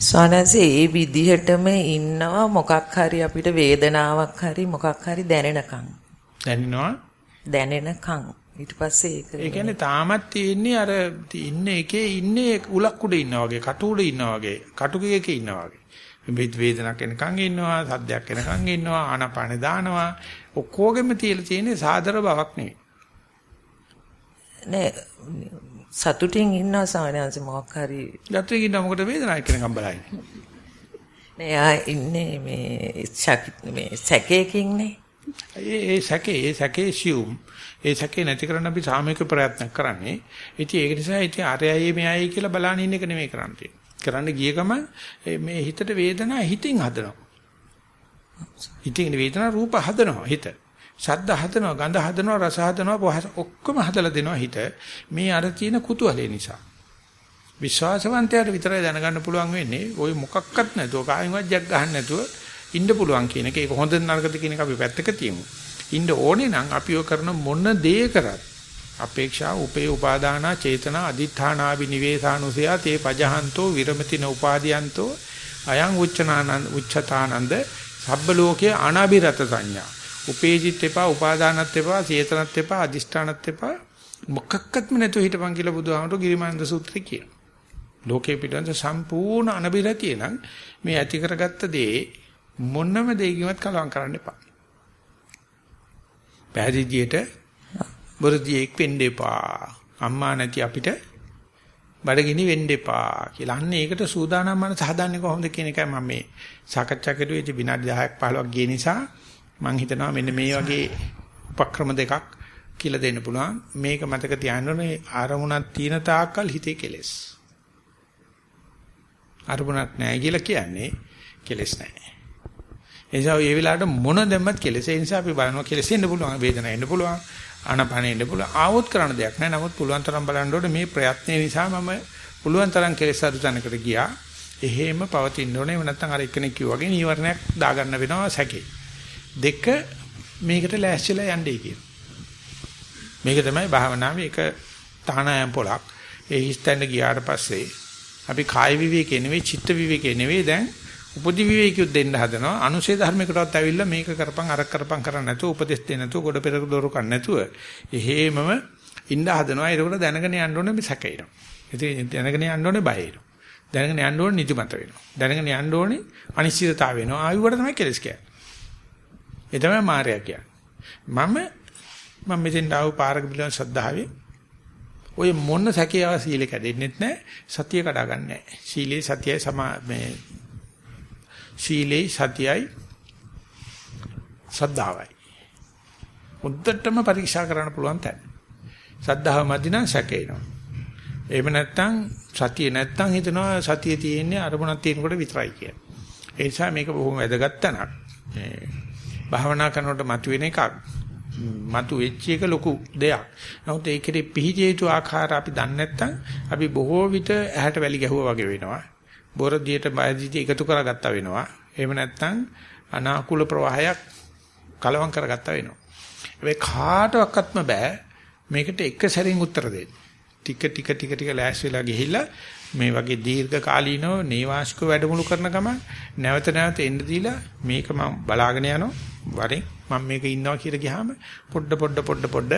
සනසේ ඒ විදිහටම ඉන්නවා මොකක් හරි අපිට වේදනාවක් හරි මොකක් හරි දැනෙනකන්. දැනෙනවා? දැනෙනකන්. ඊට පස්සේ ඒක ඒ කියන්නේ තාමත් තියෙන්නේ අර ඉන්න එකේ ඉන්නේ උලක් උඩ ඉන්නා වගේ කටු උඩ ඉන්නා වගේ කටුකයක ඉන්නා වගේ. වේදනක් එනකන් ඉන්නවා සද්දයක් එනකන් ඉන්නවා ආනාපාන දානවා. ඔක්කොගෙම තියලා තියෙන්නේ සාදර බවක් නෙවෙයි. නෑ සතුටින් ඉන්නවා සාමාන්‍යයෙන් මොකක් හරි. සතුටින් ඉන්නවා මොකද වේදනාවක් එනකන් බලන්නේ නෑ ආ ඉන්නේ මේ මේ සැකයකින්නේ ඒ ඒ සැකේ ඒ සැකේ සියුම් ඒ සැකේ නැති කරන්න අපි සාමූහික ප්‍රයත්නක් කරන්නේ. ඉතින් ඒක නිසා ඉතින් අරයයි මෙයයි කියලා බලන්න ඉන්න එක නෙමෙයි කරන්නේ. කරන්න ගිය ගම මේ හිතට වේදනාව හිතින් හදනවා. හිතින් වේදනාව රූප හදනවා හිත. ශබ්ද හදනවා, ගන්ධ හදනවා, රස හදනවා, ඔක්කොම හදලා දෙනවා හිත. මේ අර තියෙන කුතුහලය නිසා. විශ්වාසවන්තයාට විතරයි දැනගන්න පුළුවන් වෙන්නේ ওই මොකක්වත් නැතුව කායින්වත් ජග් ගන්න නැතුව ඉන්න පුළුවන් කියන එක. ඒක හොඳ නරකද කියන එක අපි පැත්තක තියමු. ඉන්න ඕනේ නම් අපි ඔය කරන මොන දේ කරත් අපේක්ෂා උපේ උපාදානා චේතනා අදිඨානා විනිවේසානුසය තේ පජහන්තෝ විරමතින උපාදීයන්තෝ අයං උච්චනානන්ද උච්චතානන්ද සබ්බ ලෝකේ අනාභිරත සංඥා උපේජිත් එපා උපාදානත් එපා චේතනත් එපා අදිෂ්ඨානත් එපා මොකක්වත්ම නැතුව හිටපන් කියලා බුදුහාමරෝ ගිරිමානන්ද සූත්‍රය කියනවා. ලෝකේ පිටවෙන සම්පූර්ණ අනබිරතිය නම් මේ ඇති කරගත්ත දේ මොනම දෙයකින්වත් කලවම් කරන්න එපා. පැහැදිලියට බොරදියෙක් වෙන්න එපා. අම්මා නැති අපිට බඩගිනි වෙන්න එපා කියලා. අන්න ඒකට සූදානම් මනස හදන්නේ කොහොමද කියන එකයි මම මේ සාකච්ඡා කරුවේ ඉතින් විනාඩි 10ක් 15ක් ගිය නිසා මම හිතනවා මෙන්න මේ වගේ උපක්‍රම දෙකක් කියලා දෙන්න පුළුවන්. මේක මතක තියාගන්න ආරමුණක් තියෙන තාක්කල් හිතේ කෙලෙස්. අරමුණක් නැහැ කියලා කියන්නේ කෙලෙස් නැහැ. ඒ නිසා මේ වෙලාවට මොන දැම්මත් කෙලෙස. ඒ නිසා අපි බලනවා කෙලෙසෙන්න පුළුවන්, වේදනාව එන්න පුළුවන්, ආනපනෙ එන්න පුළුවන්. ආවොත් කරන්න දෙයක් නැහැ. නමුත් පුළුවන් තරම් බලන්න ඕනේ මේ ප්‍රයත්නය නිසා මම පුළුවන් තරම් කෙලෙස් අඩු තැනකට ගියා. එහෙම පවතින්න ඕනේ. එහෙම නැත්නම් අර එක්කෙනෙක් කිව්වා වගේ නීවරණයක් දාගන්න වෙනවා සැකේ. දෙක මේකට ලෑස්තිලා යන්නේ කියන. මේක තමයි භාවනාවේ එක තහනායම් පොලක්. ඒ හිස්තැන්න ගියාට පස්සේ අපි කාය විවේකේ නෙවෙයි චිත්ත විවේකේ නෙවෙයි දැන් උපදි විවේකියුත් දෙන්න හදනවා. අනුසේ ධර්මයකටවත් ඇවිල්ලා මේක කරපන් අර කරපන් කරන්නේ නැතුව උපදෙස් දෙන්න නැතුව ගොඩ පෙරක දොරු කන්න නැතුව එහෙමම ඉන්න හදනවා. ඒකට දැනගෙන යන්න ඕනේ මේ සැකේනවා. ඉතින් දැනගෙන යන්න ඕනේ බය වෙනවා. දැනගෙන යන්න ඕනේ නිදිමත වෙනවා. දැනගෙන යන්න ඕනේ අනිශ්චිතතාව වෙනවා. ආයුවට තමයි කෙලස් කියන්නේ. ඒ තමයි මායя කියන්නේ. මම මම මෙතෙන් ආව පාරක පිළිවන් ශ්‍රද්ධාවේ ඔය මොන සැකේව සීල කැඩෙන්නෙත් නැහැ සතිය කඩා ගන්න නැහැ. සීලේ සතියයි සමා මේ සීලේ සතියයි සද්ධාවයි. උද්දටම පරීක්ෂා කරන්න පුළුවන් තැන. සද්ධාව මදි නම් සැකේනවා. එහෙම නැත්නම් සතිය නැත්නම් හිතනවා සතිය තියෙන්නේ අරමුණක් තියෙනකොට විතරයි කියලා. ඒ නිසා මේක බොහොම වැදගත් තැනක්. මේ භාවනා කරනකොට මතුවෙන එකක්. මතු වෙච්ච එක ලොකු දෙයක්. නමුත් ඒකේ පිහිටිය යුතු ආකාර අපි දන්නේ නැත්නම් අපි බොහෝ විට ඇහැට වැලි ගැහුවා වගේ වෙනවා. බොරදියට බයදිට එකතු කරගත්තා වෙනවා. එහෙම නැත්නම් අනාකූල ප්‍රවාහයක් කලවම් කරගත්තා වෙනවා. හැබැයි කාටවත්ම බෑ මේකට එක සැරින් උත්තර දෙන්න. ටික ටික ටික ටික ලෑස් වෙලා ගිහිල්ලා මේ වගේ දීර්ඝ කාලීනව නේවාසික වැඩමුළු කරන ගම නැවත නැවත එන්න දීලා මේක මම බලාගෙන යනවා වරෙන් මම මේක ඉන්නවා කියලා ගියාම පොඩ පොඩ පොඩ පොඩ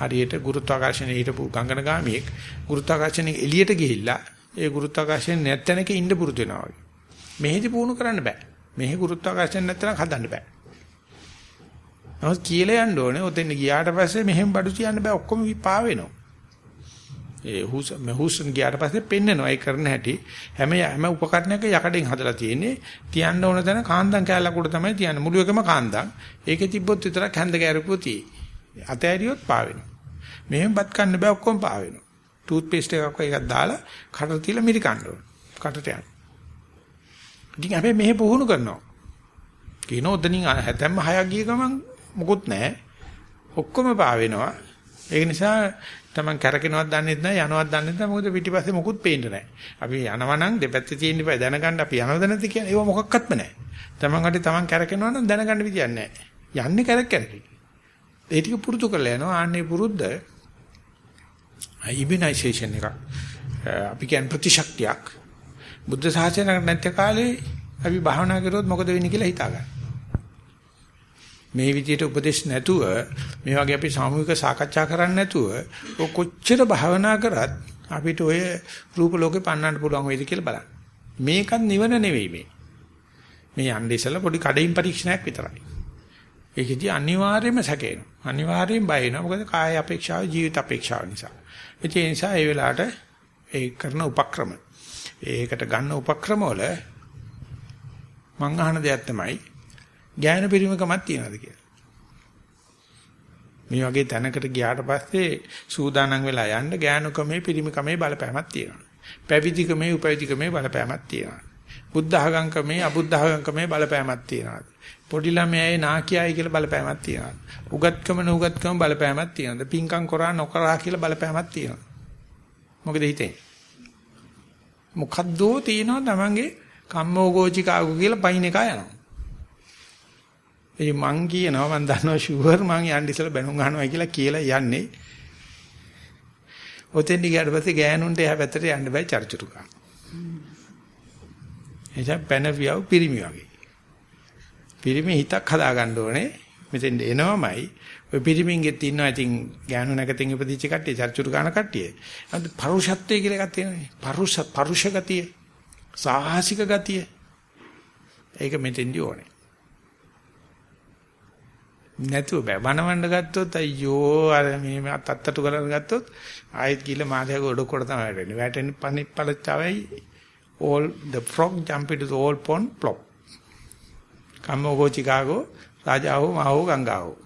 හරියට ගුරුත්වාකර්ෂණයේ හිටපු ගංගන ගාමියෙක් ගුරුත්වාකර්ෂණයෙන් එළියට ගිහිල්ලා ඒ ගුරුත්වාකර්ෂණ නැත්තැනක ඉන්න පුරුදු වෙනවා වගේ. මෙහෙදි පුහුණු කරන්න බෑ. මෙහි ගුරුත්වාකර්ෂණ නැත්තනම් හදන්න බෑ. නමුත් කියලා යන්න ඕනේ. ඔතෙන් ගියාට පස්සේ මෙහෙම බඩු තියන්න බෑ. ඔක්කොම විපා වෙනවා. ඒ හුස් මහුස්න් ගියාට පස්සේ පෙන්නනවා ඒ කරන හැටි හැම හැම උපකරණයක යකඩෙන් හදලා තියෙන්නේ තියන්න ඕන තැන කාන්දම් කැලලක් උඩ තමයි තියන්නේ මුළු එකම කාන්දම් ඒකේ තිබ්බොත් විතරක් හැන්ද කැරපුව තියෙයි අතෑරියොත් පා වෙනවා මෙහෙම බත් කන්න බෑ ඔක්කොම පා වෙනවා ටූත් පේස්ට් එකක් වගේ එකක් දාලා කට තියලා මිරි කන්න ඕන කටට යන ඉතින් අපි මෙහෙ පුහුණු කරනවා කියන ඔතනින් හැතැම්ම හයක් ගිය ගමන් මොකුත් නැහැ ඔක්කොම පා වෙනවා ඒක නිසා තමන් කැරකෙනවත් දන්නේ නැහැ යනවත් දන්නේ නැහැ මොකද පිටිපස්සේ මොකුත් පේන්නේ නැහැ. අපි යනවා නම් දෙපැත්තේ තියෙන ඉපය දැනගන්න අපි යනවද නැති කියන්නේ ඒව මොකක්වත්ම නැහැ. තමන් හරි තමන් කැරකෙනවා නම් දැනගන්න විදියක් නැහැ. යන්නේ කැරක් කැරකි. ඒ ටික පුරුදු කරලා යනවා. ආන්නේ පුරුද්ද ඉබිනයිසේෂන් එක. අපි කියන ප්‍රතිශක්තියක්. බුද්ධ ශාසනයක් නැති කාලේ අපි භාවනා කරොත් මොකද වෙන්නේ කියලා හිතා ගන්න. මේ විදිහට උපදේශ නැතුව මේ වගේ අපි සාමූහික සාකච්ඡා කරන්නේ නැතුව ඔය කොච්චර භාවනා කරත් අපිට ඔය රූප ලෝකේ පන්නන්න පුළුවන් වේද කියලා බලන්න. මේකත් නිවන නෙවෙයි මේ. මේ යන්නේ ඉස්සලා පොඩි කඩින් පරීක්ෂණයක් විතරයි. ඒකෙදි අනිවාර්යයෙන්ම සැකේනවා. අනිවාර්යයෙන් බය වෙනවා. මොකද කාය අපේක්ෂාව ජීවිත අපේක්ෂාව නිසා. ඒ නිසා ඒ වෙලාවට ඒ කරන උපක්‍රම ඒකට ගන්න උපක්‍රම වල මං අහන දෙයක් තමයි ඥාන පරිමකමක් තියනවාද කියලා. මේ වගේ තැනකට ගියාට පස්සේ සූදානම් වෙලා යන්න ඥානකමේ පරිමකමේ බලපෑමක් තියෙනවා. පැවිදිකමේ උපවිදිකමේ බලපෑමක් තියෙනවා. බුද්ධ ආගම්කමේ අබුද්ධ ආගම්කමේ බලපෑමක් තියෙනවා. පොඩි ළමයායි නාකියයි කියලා බලපෑමක් තියෙනවා. උගත්කම නුගත්කම බලපෑමක් තියෙනවා. පිංකම් කරා නොකරා කියලා බලපෑමක් තියෙනවා. මොකද හිතෙන්නේ? මොකද්දෝ තියෙනවා තමන්ගේ කම්මෝගෝචිකාගු කියලා පයින් එක යනවා. ඉතින් මං කියනවා මං දන්නවා ෂුවර් මං යන්න ඉස්සලා බැනුම් ගන්නවා කියලා කියලා යන්නේ. ඔතෙන් ගියාට පස්සේ ගෑනුන්ට එහා පැත්තට යන්න බෑ චර්චුරු ගන්න. එනිසා පැනවියව පිරිමි වගේ. පිරිමි හිතක් හදා ගන්න ඕනේ. මෙතෙන් එනවමයි. ඔය පිරිමින්ගෙත් ඉන්නවා ඉතින් ගෑනු නැකතින් ඉපදිච්ච කට්ටිය චර්චුරු ගන්න කට්ටිය. අද පරුෂත්වයේ කියලා එකක් තියෙනවානේ. පරුෂ පරුෂ ගතිය. සාහසික ගතිය. ඒක මෙතෙන්දී ඕනේ. නැතුව බෑ. වනවන්න ගත්තොත් අයියෝ අර මේ අත්තට්ටු කරලා ගත්තොත් ආයෙත් ගිහලා මාධ්‍යක ඔඩොක්කොට තමයි වැටෙන්නේ. වැටෙන්නේ පනි පළච්චාවයි all the frog jump into the old pond plop. කම්මෝගෝ චිකාගෝ රාජාවෝ මාවෝ ගංගාවෝ.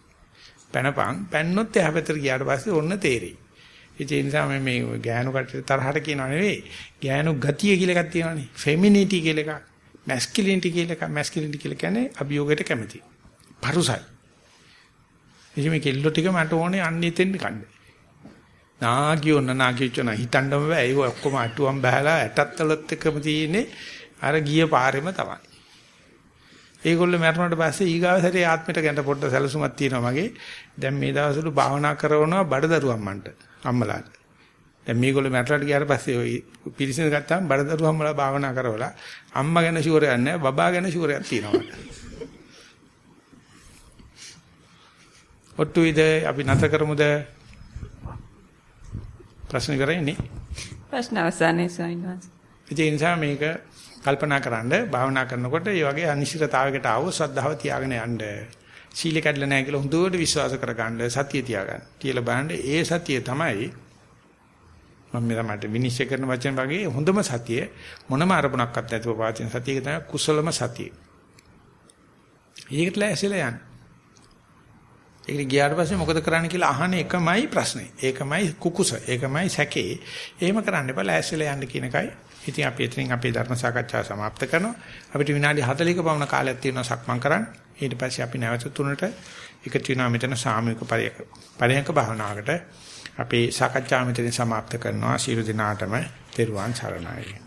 පැනපන් පැන්නොත් එහා පැත්තට ගියාට පස්සේ ඔන්න තේරෙයි. ඒ නිසා මේ මේ ගෑනු කටට තරහට කියනව නෙවෙයි. ගෑනු ගතිය කියලා එකක් තියෙනවානේ. ෆෙමිනිටි කියලා එකක්. මැස්කියුලිනිටි කියලා එකක්. මැස්කියුලිනිටි කියලා කියන්නේ අභියෝගයට කැමති. පරුසයි. එහි මේ කෙල්ලෝ ටික මට ඕනේ අන්නේ තෙන්න කන්න. නාගියෝ නාගියචන හිතන්නම බෑ. ඒක ඔක්කොම අටුවම් බහැලා ඇටත්තලත් එක්කම තියෙන්නේ අර ගිය පාරෙම තමයි. ඒගොල්ලෝ මැරුණාට පස්සේ ඊගාව සැරේ ආත්මයට ගැන පොඩ්ඩ සැලසුමක් තියෙනවා මගේ. දැන් මේ දවස්වල භාවනා කරනවා බඩදරුවන් මන්ට අම්මලාට. දැන් මේගොල්ලෝ මැරලා ගියාට පස්සේ ওই පිරිසිදු ගත්තාම බඩදරුවන් මලා භාවනා කරවලා අම්මා ගැන ෂුවර් එකක් නැහැ, බබා ගැන ෂුවර් එකක් තියෙනවා මට. ඔට්ටුයිද අපි නැත කරමුද? ප්‍රශ්න කරන්නේ ප්‍රශ්න අවසන්යි සයින්වස්. ඒ නිසා මේක කල්පනා කරන්න භාවනා කරනකොට මේ වගේ අනිශ්චිතතාවයකට ආවොත් ශ්‍රද්ධාව තියාගෙන යන්න. සීල කැඩලා නැහැ කියලා හොඳට විශ්වාස කරගන්න සතිය තියාගන්න. කියලා බලන්න ඒ සතිය තමයි මම මෙතනට විනිශ්චය කරන වචන වගේ හොඳම සතිය මොනම අරමුණක්වත් නැතුව පවතින සතියක තමයි කුසලම සතිය. ඒකට ලෑස්තිලා යන්න. ඒකට ගියාට පස්සේ මොකද කරන්න කියලා අහන එකමයි ප්‍රශ්නේ. ඒකමයි කුකුස. ඒකමයි සැකේ. එහෙම කරන්න එපා ලෑස්තිලා යන්න කියන එකයි. ඉතින් අපි එතනින් අපේ ධර්ම සාකච්ඡාව સમાપ્ત කරනවා. අපිට විනාඩි 40ක පමණ කාලයක් තියෙනවා සක්මන් කරන්න. ඊට පස්සේ අපි නැවත තුනට එකතු වෙනවා මෙතන සාමූහික පරියක පරියක භාවනාවකට අපේ සාකච්ඡාව මෙතන સમાપ્ત කරනවා. ශිරු දිනාටම තෙරුවන් සරණයි.